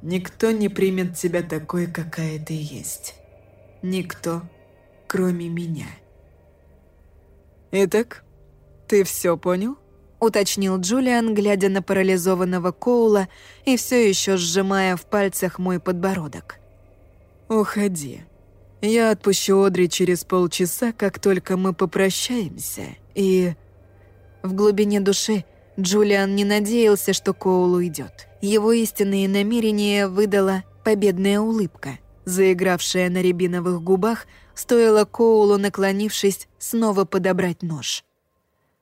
Никто не примет тебя такой, какая ты есть. Никто, кроме меня. Итак, ты все понял? Уточнил Джулиан, глядя на парализованного Коула и все еще сжимая в пальцах мой подбородок. «Уходи. Я отпущу Одри через полчаса, как только мы попрощаемся, и...» В глубине души Джулиан не надеялся, что Коул уйдет. Его истинные намерения выдала победная улыбка, заигравшая на рябиновых губах, стоило Коулу, наклонившись, снова подобрать нож.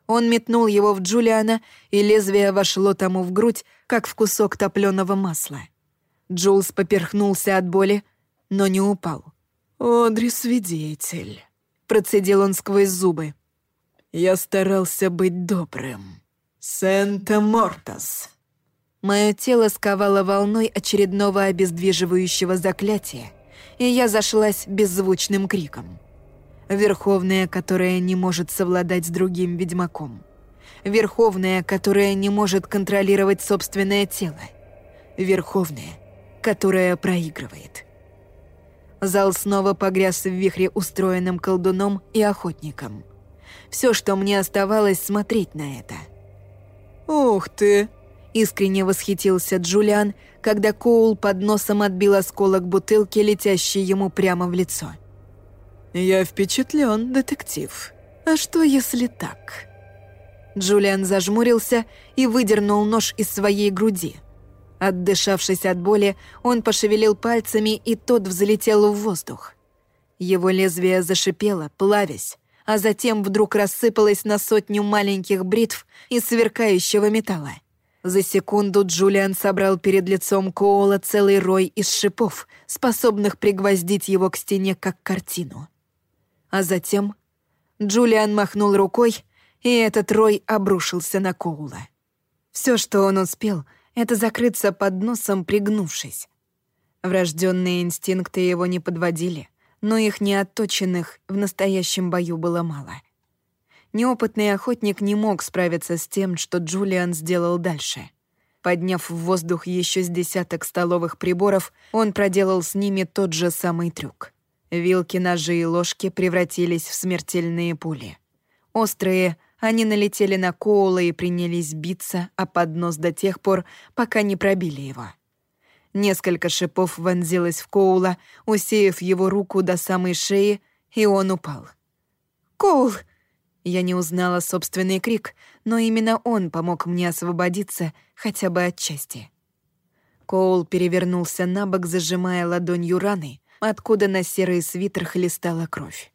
Он метнул его в Джулиана, и лезвие вошло тому в грудь, как в кусок топленого масла. Джулс поперхнулся от боли, но не упал. «Одри, свидетель», — процедил он сквозь зубы. «Я старался быть добрым. Сента-Мортас». Мое тело сковало волной очередного обездвиживающего заклятия, и я зашлась беззвучным криком. Верховная, которая не может совладать с другим ведьмаком. Верховная, которая не может контролировать собственное тело. Верховная, которая проигрывает. Зал снова погряз в вихре, устроенным колдуном и охотником. Все, что мне оставалось, смотреть на это. «Ух ты!» — искренне восхитился Джулиан, когда Коул под носом отбил осколок бутылки, летящий ему прямо в лицо. — «Я впечатлен, детектив. А что, если так?» Джулиан зажмурился и выдернул нож из своей груди. Отдышавшись от боли, он пошевелил пальцами, и тот взлетел в воздух. Его лезвие зашипело, плавясь, а затем вдруг рассыпалось на сотню маленьких бритв из сверкающего металла. За секунду Джулиан собрал перед лицом Коула целый рой из шипов, способных пригвоздить его к стене как картину. А затем Джулиан махнул рукой, и этот рой обрушился на Коула. Все, что он успел, это закрыться под носом, пригнувшись. Врожденные инстинкты его не подводили, но их неотточенных в настоящем бою было мало. Неопытный охотник не мог справиться с тем, что Джулиан сделал дальше. Подняв в воздух еще с десяток столовых приборов, он проделал с ними тот же самый трюк. Вилки, ножи и ложки превратились в смертельные пули. Острые, они налетели на Коула и принялись биться о поднос до тех пор, пока не пробили его. Несколько шипов вонзилось в Коула, усеяв его руку до самой шеи, и он упал. «Коул!» Я не узнала собственный крик, но именно он помог мне освободиться хотя бы отчасти. Коул перевернулся на бок, зажимая ладонью раны, откуда на серый свитер хлестала кровь.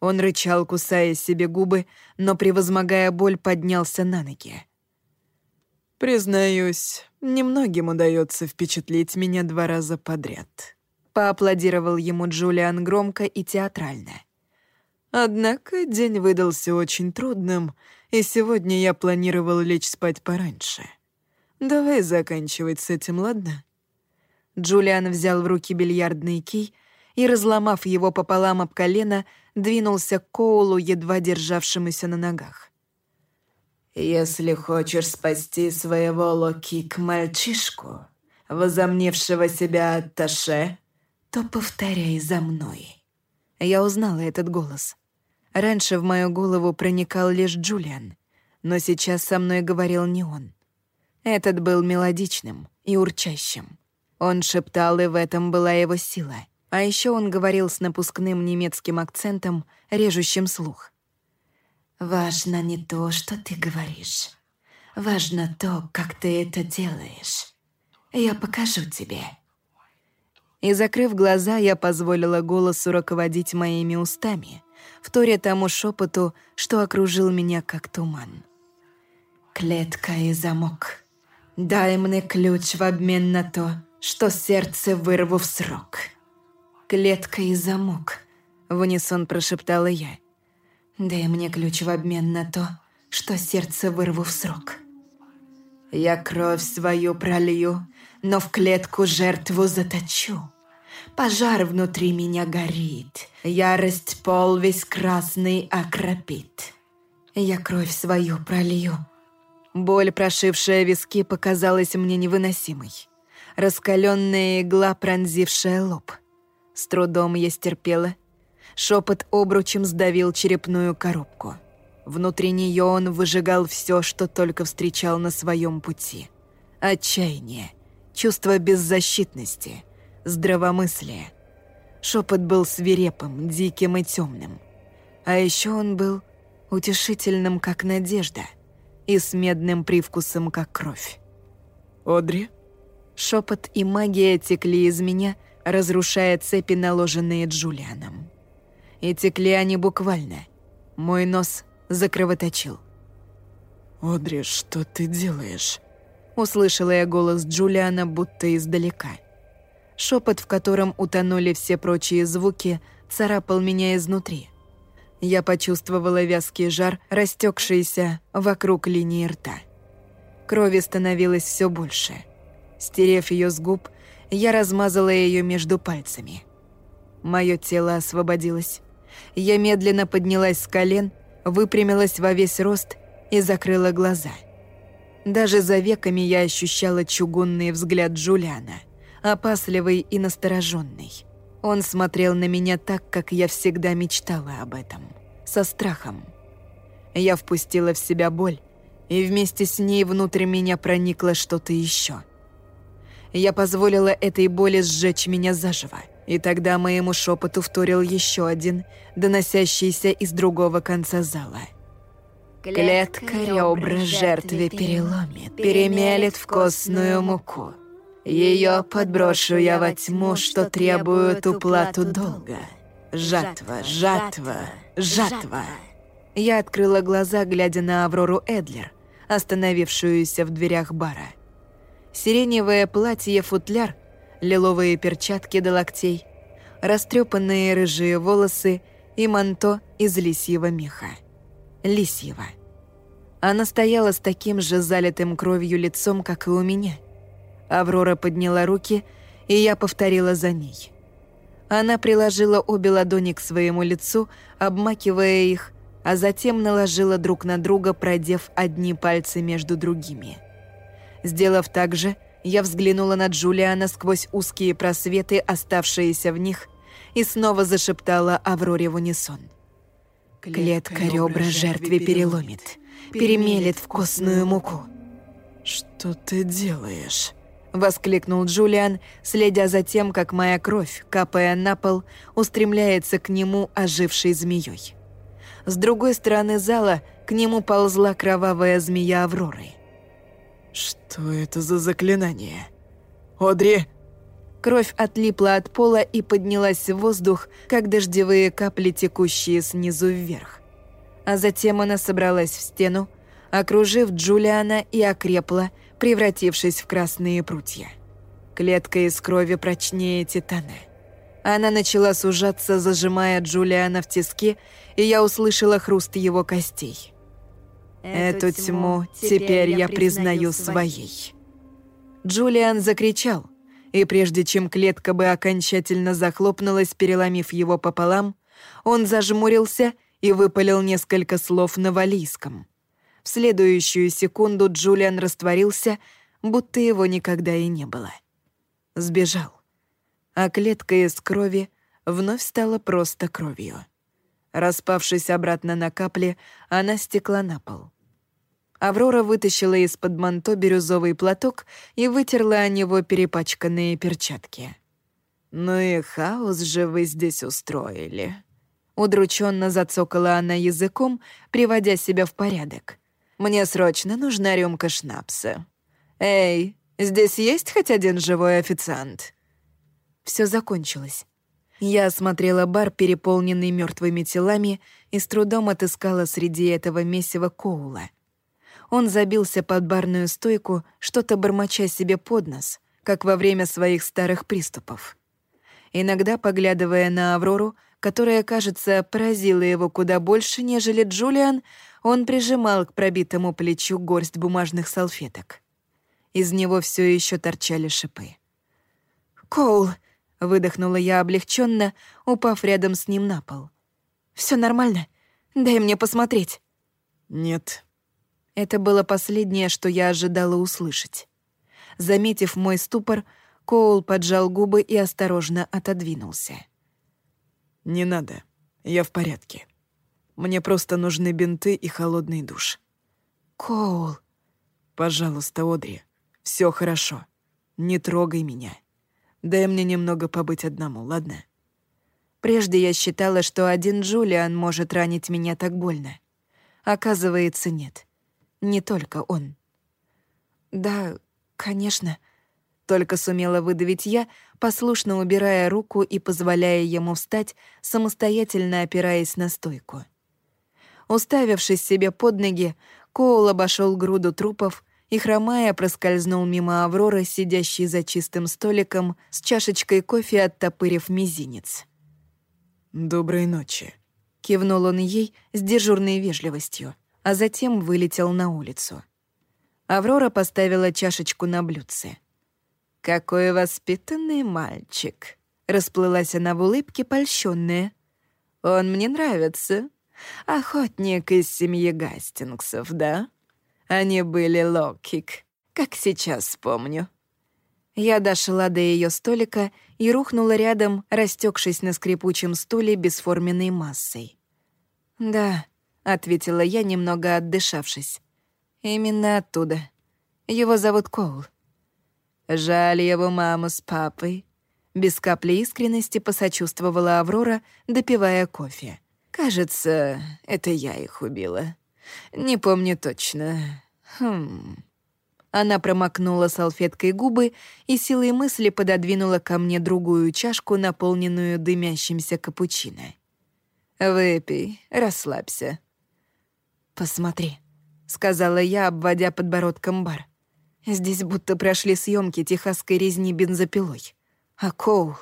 Он рычал, кусая себе губы, но, превозмогая боль, поднялся на ноги. «Признаюсь, немногим удается впечатлить меня два раза подряд», — поаплодировал ему Джулиан громко и театрально. «Однако день выдался очень трудным, и сегодня я планировал лечь спать пораньше. Давай заканчивать с этим, ладно?» Джулиан взял в руки бильярдный кий и, разломав его пополам об колено, двинулся к Коулу, едва державшемуся на ногах. «Если хочешь спасти своего Локик-мальчишку, возомневшего себя Атташе, то повторяй за мной». Я узнала этот голос. Раньше в мою голову проникал лишь Джулиан, но сейчас со мной говорил не он. Этот был мелодичным и урчащим. Он шептал, и в этом была его сила. А еще он говорил с напускным немецким акцентом, режущим слух. «Важно не то, что ты говоришь. Важно то, как ты это делаешь. Я покажу тебе». И, закрыв глаза, я позволила голосу руководить моими устами, вторя тому шепоту, что окружил меня как туман. «Клетка и замок. Дай мне ключ в обмен на то, что сердце вырву в срок. Клетка и замок, в унисон прошептала я. Дай мне ключ в обмен на то, что сердце вырву в срок. Я кровь свою пролью, но в клетку жертву заточу. Пожар внутри меня горит, ярость пол весь красный окропит. Я кровь свою пролью. Боль, прошившая виски, показалась мне невыносимой. Раскаленная игла, пронзившая лоб. С трудом я стерпела. Шепот обручем сдавил черепную коробку. Внутри нее он выжигал все, что только встречал на своем пути. Отчаяние, чувство беззащитности, здравомыслие. Шепот был свирепым, диким и темным. А еще он был утешительным, как надежда, и с медным привкусом, как кровь. «Одри?» Шепот и магия текли из меня, разрушая цепи, наложенные Джулианом. И текли они буквально. Мой нос закровоточил. «Одри, что ты делаешь?» Услышала я голос Джулиана будто издалека. Шепот, в котором утонули все прочие звуки, царапал меня изнутри. Я почувствовала вязкий жар, растекшийся вокруг линии рта. Крови становилось все больше. Стерев ее с губ, я размазала ее между пальцами. Мое тело освободилось. Я медленно поднялась с колен, выпрямилась во весь рост и закрыла глаза. Даже за веками я ощущала чугунный взгляд Джулиана, опасливый и настороженный. Он смотрел на меня так, как я всегда мечтала об этом, со страхом. Я впустила в себя боль, и вместе с ней внутрь меня проникло что-то еще. Я позволила этой боли сжечь меня заживо, и тогда моему шепоту вторил еще один, доносящийся из другого конца зала. Клетка ребра жертве переломит, перемелет в костную муку. Ее подброшу я во тьму, что требует уплату долга. Жатва, жатва, жатва. Я открыла глаза, глядя на Аврору Эдлер, остановившуюся в дверях бара. Сиреневое платье-футляр, лиловые перчатки до локтей, растрепанные рыжие волосы и манто из лисьего меха. Лисьего. Она стояла с таким же залитым кровью лицом, как и у меня — Аврора подняла руки, и я повторила за ней. Она приложила обе ладони к своему лицу, обмакивая их, а затем наложила друг на друга, продев одни пальцы между другими. Сделав так же, я взглянула на Джулиана сквозь узкие просветы, оставшиеся в них, и снова зашептала Авроре в унисон. «Клетка ребра жертве переломит, перемелет в костную муку». «Что ты делаешь?» Воскликнул Джулиан, следя за тем, как моя кровь, капая на пол, устремляется к нему ожившей змеей. С другой стороны зала к нему ползла кровавая змея Авроры. «Что это за заклинание? Одри!» Кровь отлипла от пола и поднялась в воздух, как дождевые капли, текущие снизу вверх. А затем она собралась в стену, окружив Джулиана и окрепла, превратившись в красные прутья. Клетка из крови прочнее титана. Она начала сужаться, зажимая Джулиана в тиски, и я услышала хруст его костей. «Эту тьму теперь я признаю своей». Джулиан закричал, и прежде чем клетка бы окончательно захлопнулась, переломив его пополам, он зажмурился и выпалил несколько слов на валийском. В следующую секунду Джулиан растворился, будто его никогда и не было. Сбежал. А клетка из крови вновь стала просто кровью. Распавшись обратно на капли, она стекла на пол. Аврора вытащила из-под манто бирюзовый платок и вытерла о него перепачканные перчатки. «Ну и хаос же вы здесь устроили». Удрученно зацокала она языком, приводя себя в порядок. Мне срочно нужна рюмка шнапса. Эй, здесь есть хоть один живой официант?» Все закончилось. Я осмотрела бар, переполненный мертвыми телами, и с трудом отыскала среди этого месива Коула. Он забился под барную стойку, что-то бормоча себе под нос, как во время своих старых приступов. Иногда, поглядывая на Аврору, которая, кажется, поразила его куда больше, нежели Джулиан, он прижимал к пробитому плечу горсть бумажных салфеток. Из него все еще торчали шипы. «Коул!» — выдохнула я облегченно, упав рядом с ним на пол. Все нормально? Дай мне посмотреть». «Нет». Это было последнее, что я ожидала услышать. Заметив мой ступор, Коул поджал губы и осторожно отодвинулся. «Не надо. Я в порядке. Мне просто нужны бинты и холодный душ». «Коул...» «Пожалуйста, Одри, все хорошо. Не трогай меня. Дай мне немного побыть одному, ладно?» Прежде я считала, что один Джулиан может ранить меня так больно. Оказывается, нет. Не только он. «Да, конечно», — только сумела выдавить я, послушно убирая руку и позволяя ему встать, самостоятельно опираясь на стойку. Уставившись себе под ноги, Коул обошел груду трупов и, хромая, проскользнул мимо Авроры, сидящей за чистым столиком, с чашечкой кофе, оттопырив мизинец. «Доброй ночи», — кивнул он ей с дежурной вежливостью, а затем вылетел на улицу. Аврора поставила чашечку на блюдце. «Какой воспитанный мальчик!» — расплылась она в улыбке, польщённая. «Он мне нравится. Охотник из семьи Гастингсов, да? Они были локик, как сейчас помню». Я дошла до ее столика и рухнула рядом, растекшись на скрипучем стуле бесформенной массой. «Да», — ответила я, немного отдышавшись. «Именно оттуда. Его зовут Коул». «Жаль его маму с папой», — без капли искренности посочувствовала Аврора, допивая кофе. «Кажется, это я их убила. Не помню точно. Хм...» Она промокнула салфеткой губы и силой мысли пододвинула ко мне другую чашку, наполненную дымящимся капучино. «Выпей, расслабься». «Посмотри», — сказала я, обводя подбородком бар. «Здесь будто прошли съемки техасской резни бензопилой. А Коул...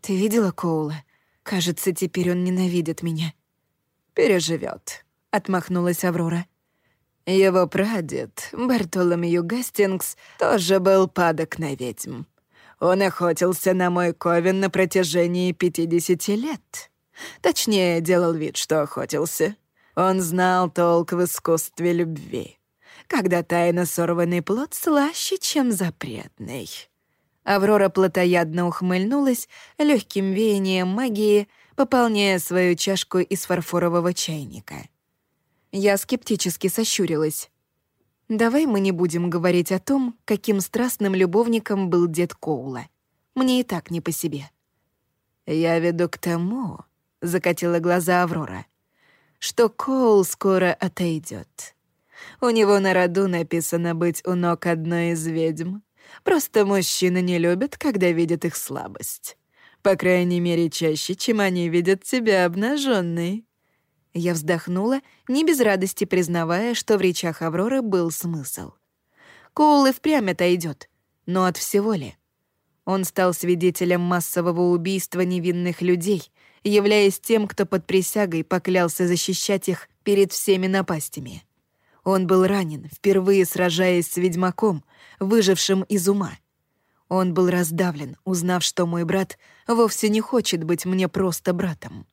Ты видела Коула? Кажется, теперь он ненавидит меня». «Переживет», — отмахнулась Аврора. Его прадед, Бартоломью Гастингс, тоже был падок на ведьм. Он охотился на мой ковен на протяжении 50 лет. Точнее, делал вид, что охотился. Он знал толк в искусстве любви. Когда тайно сорванный плод слаще, чем запретный. Аврора плотоядно ухмыльнулась легким веянием магии, пополняя свою чашку из фарфорового чайника. Я скептически сощурилась. «Давай мы не будем говорить о том, каким страстным любовником был дед Коула. Мне и так не по себе». «Я веду к тому», — закатила глаза Аврора, «что Коул скоро отойдет. У него на роду написано быть у ног одной из ведьм. Просто мужчины не любят, когда видят их слабость. По крайней мере, чаще, чем они видят тебя обнаженной. Я вздохнула, не без радости признавая, что в речах Авроры был смысл. Коул и впрямь отойдет, но от всего ли? Он стал свидетелем массового убийства невинных людей, являясь тем, кто под присягой поклялся защищать их перед всеми напастями. Он был ранен, впервые сражаясь с ведьмаком, выжившим из ума. Он был раздавлен, узнав, что мой брат вовсе не хочет быть мне просто братом.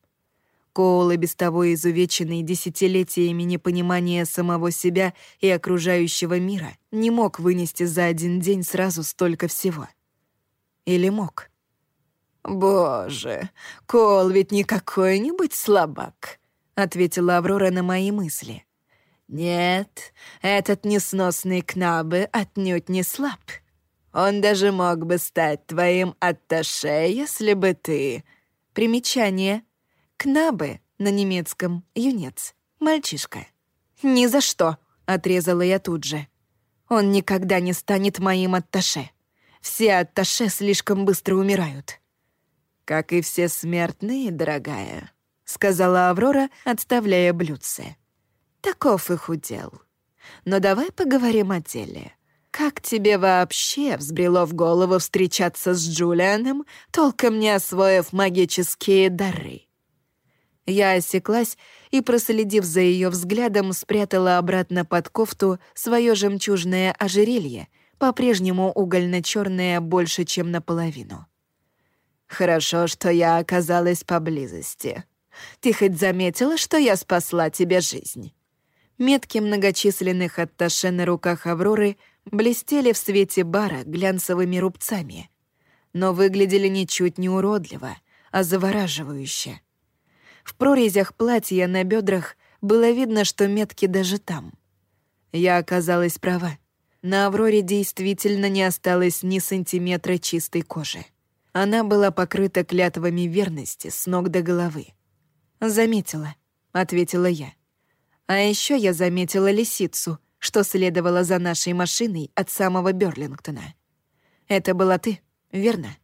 Коул, без того изувеченный десятилетиями непонимания самого себя и окружающего мира, не мог вынести за один день сразу столько всего. Или мог? «Боже, Коул ведь не какой-нибудь слабак», — ответила Аврора на мои мысли. «Нет, этот несносный Кнабы отнюдь не слаб. Он даже мог бы стать твоим атташе, если бы ты...» Примечание — Кнабе на немецком «юнец», мальчишка. «Ни за что», — отрезала я тут же. «Он никогда не станет моим атташе. Все атташе слишком быстро умирают». «Как и все смертные, дорогая», — сказала Аврора, отставляя блюдце. «Таков их удел. Но давай поговорим о деле. Как тебе вообще взбрело в голову встречаться с Джулианом, толком не освоив магические дары?» Я осеклась и, проследив за ее взглядом, спрятала обратно под кофту свое жемчужное ожерелье, по-прежнему угольно черное больше, чем наполовину. «Хорошо, что я оказалась поблизости. Ты хоть заметила, что я спасла тебе жизнь?» Метки многочисленных атташе на руках Авроры блестели в свете бара глянцевыми рубцами, но выглядели ничуть не уродливо, а завораживающе. В прорезях платья на бедрах было видно, что метки даже там. Я оказалась права. На Авроре действительно не осталось ни сантиметра чистой кожи. Она была покрыта клятвами верности с ног до головы. «Заметила», — ответила я. А еще я заметила лисицу, что следовала за нашей машиной от самого Берлингтона. Это была ты, верно?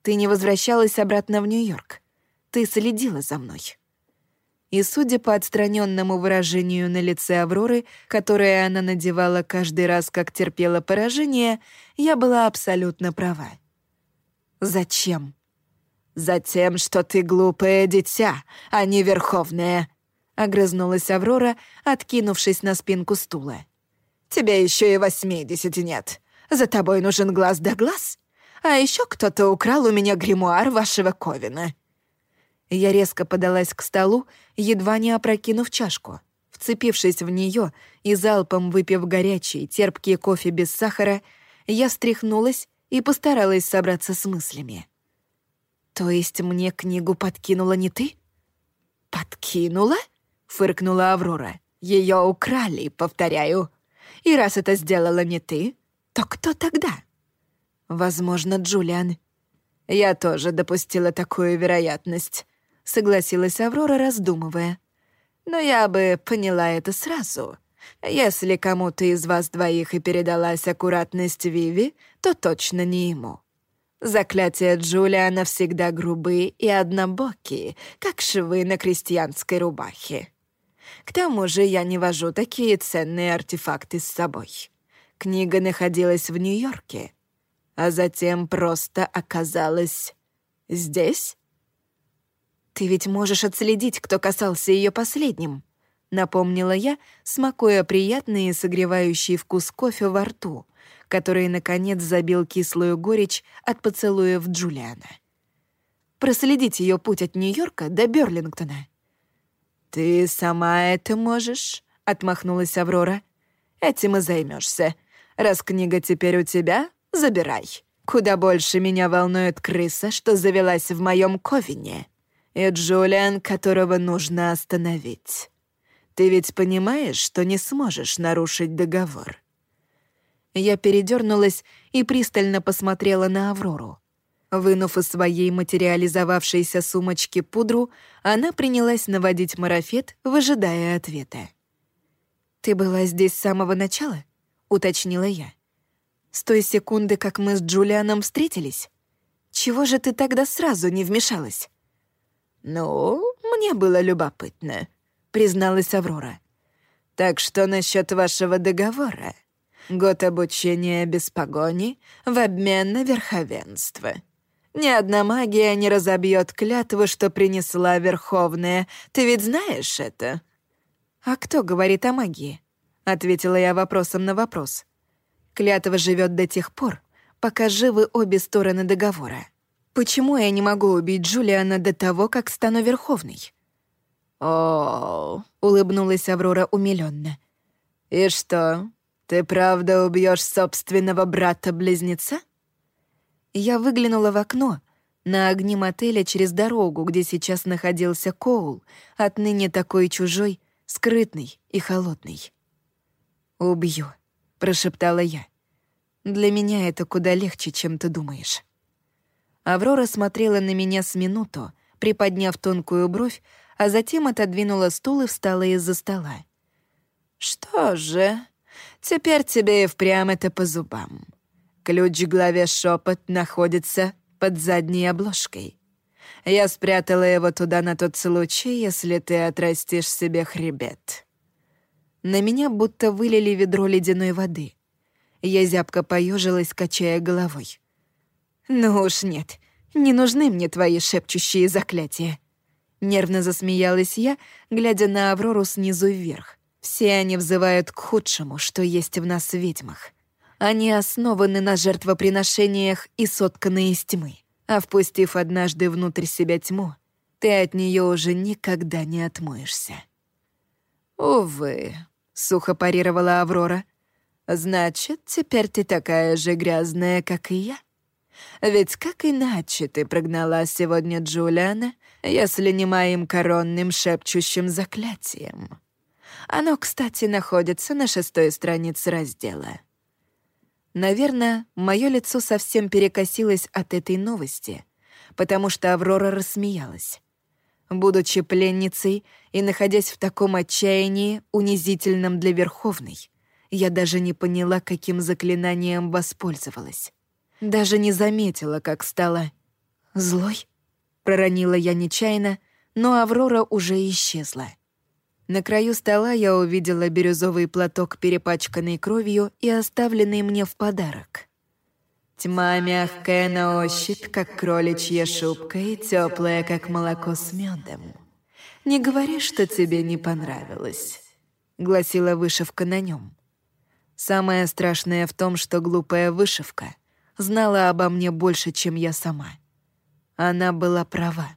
Ты не возвращалась обратно в Нью-Йорк. Ты следила за мной. И судя по отстраненному выражению на лице Авроры, которое она надевала каждый раз, как терпела поражение, я была абсолютно права. Зачем? Затем, что ты глупое дитя, а не верховная, огрызнулась Аврора, откинувшись на спинку стула. Тебе еще и восьмидесяти нет. За тобой нужен глаз да глаз. А еще кто-то украл у меня гримуар вашего Ковина. Я резко подалась к столу, едва не опрокинув чашку. Вцепившись в нее и залпом выпив горячий, терпкий кофе без сахара, я встряхнулась и постаралась собраться с мыслями. «То есть мне книгу подкинула не ты?» «Подкинула?» — фыркнула Аврора. Ее украли, повторяю. И раз это сделала не ты, то кто тогда?» «Возможно, Джулиан». «Я тоже допустила такую вероятность», — согласилась Аврора, раздумывая. «Но я бы поняла это сразу. Если кому-то из вас двоих и передалась аккуратность Виви, то точно не ему. Заклятия Джулиана всегда грубые и однобокие, как швы на крестьянской рубахе. К тому же я не вожу такие ценные артефакты с собой. Книга находилась в Нью-Йорке, а затем просто оказалась здесь. «Ты ведь можешь отследить, кто касался ее последним», — напомнила я, смакуя приятный и согревающий вкус кофе во рту, который, наконец, забил кислую горечь от поцелуев Джулиана. «Проследить ее путь от Нью-Йорка до Берлингтона». «Ты сама это можешь?» — отмахнулась Аврора. «Этим и займешься. Раз книга теперь у тебя, забирай. Куда больше меня волнует крыса, что завелась в моем ковине, и Джулиан, которого нужно остановить». Ты ведь понимаешь, что не сможешь нарушить договор?» Я передернулась и пристально посмотрела на Аврору. Вынув из своей материализовавшейся сумочки пудру, она принялась наводить марафет, выжидая ответа. «Ты была здесь с самого начала?» — уточнила я. «С той секунды, как мы с Джулианом встретились? Чего же ты тогда сразу не вмешалась?» «Ну, мне было любопытно», — призналась Аврора. «Так что насчет вашего договора? Год обучения без погони в обмен на верховенство. Ни одна магия не разобьет клятву, что принесла Верховная. Ты ведь знаешь это?» «А кто говорит о магии?» — ответила я вопросом на вопрос. «Клятва живет до тех пор, пока живы обе стороны договора. Почему я не могу убить Джулиана до того, как стану Верховной?» «О, — улыбнулась Аврора умилённо. «И что, ты правда убьёшь собственного брата-близнеца?» Я выглянула в окно, на огни мотеля через дорогу, где сейчас находился Коул, отныне такой чужой, скрытный и холодный. «Убью», — прошептала я. «Для меня это куда легче, чем ты думаешь». Аврора смотрела на меня с минуту, приподняв тонкую бровь, а затем отодвинула стул и встала из-за стола. «Что же, теперь тебе и впрямь это по зубам. Ключ к главе «Шепот» находится под задней обложкой. Я спрятала его туда на тот случай, если ты отрастишь себе хребет». На меня будто вылили ведро ледяной воды. Я зябко поежилась, качая головой. «Ну уж нет, не нужны мне твои шепчущие заклятия. Нервно засмеялась я, глядя на Аврору снизу вверх. Все они взывают к худшему, что есть в нас ведьмах. Они основаны на жертвоприношениях и сотканы из тьмы. А впустив однажды внутрь себя тьму, ты от нее уже никогда не отмоешься. «Увы», — сухо парировала Аврора. «Значит, теперь ты такая же грязная, как и я. Ведь как иначе ты прогнала сегодня Джулиана, если не моим коронным шепчущим заклятием? Оно, кстати, находится на шестой странице раздела». Наверное, мое лицо совсем перекосилось от этой новости, потому что Аврора рассмеялась. Будучи пленницей и находясь в таком отчаянии, унизительном для Верховной, я даже не поняла, каким заклинанием воспользовалась. Даже не заметила, как стала злой. Проронила я нечаянно, но Аврора уже исчезла. На краю стола я увидела бирюзовый платок, перепачканный кровью и оставленный мне в подарок. Тьма мягкая на ощупь, как кроличья шубка, и теплая, как молоко с медом. «Не говори, что тебе не понравилось», — гласила вышивка на нем. Самое страшное в том, что глупая вышивка знала обо мне больше, чем я сама. Она была права.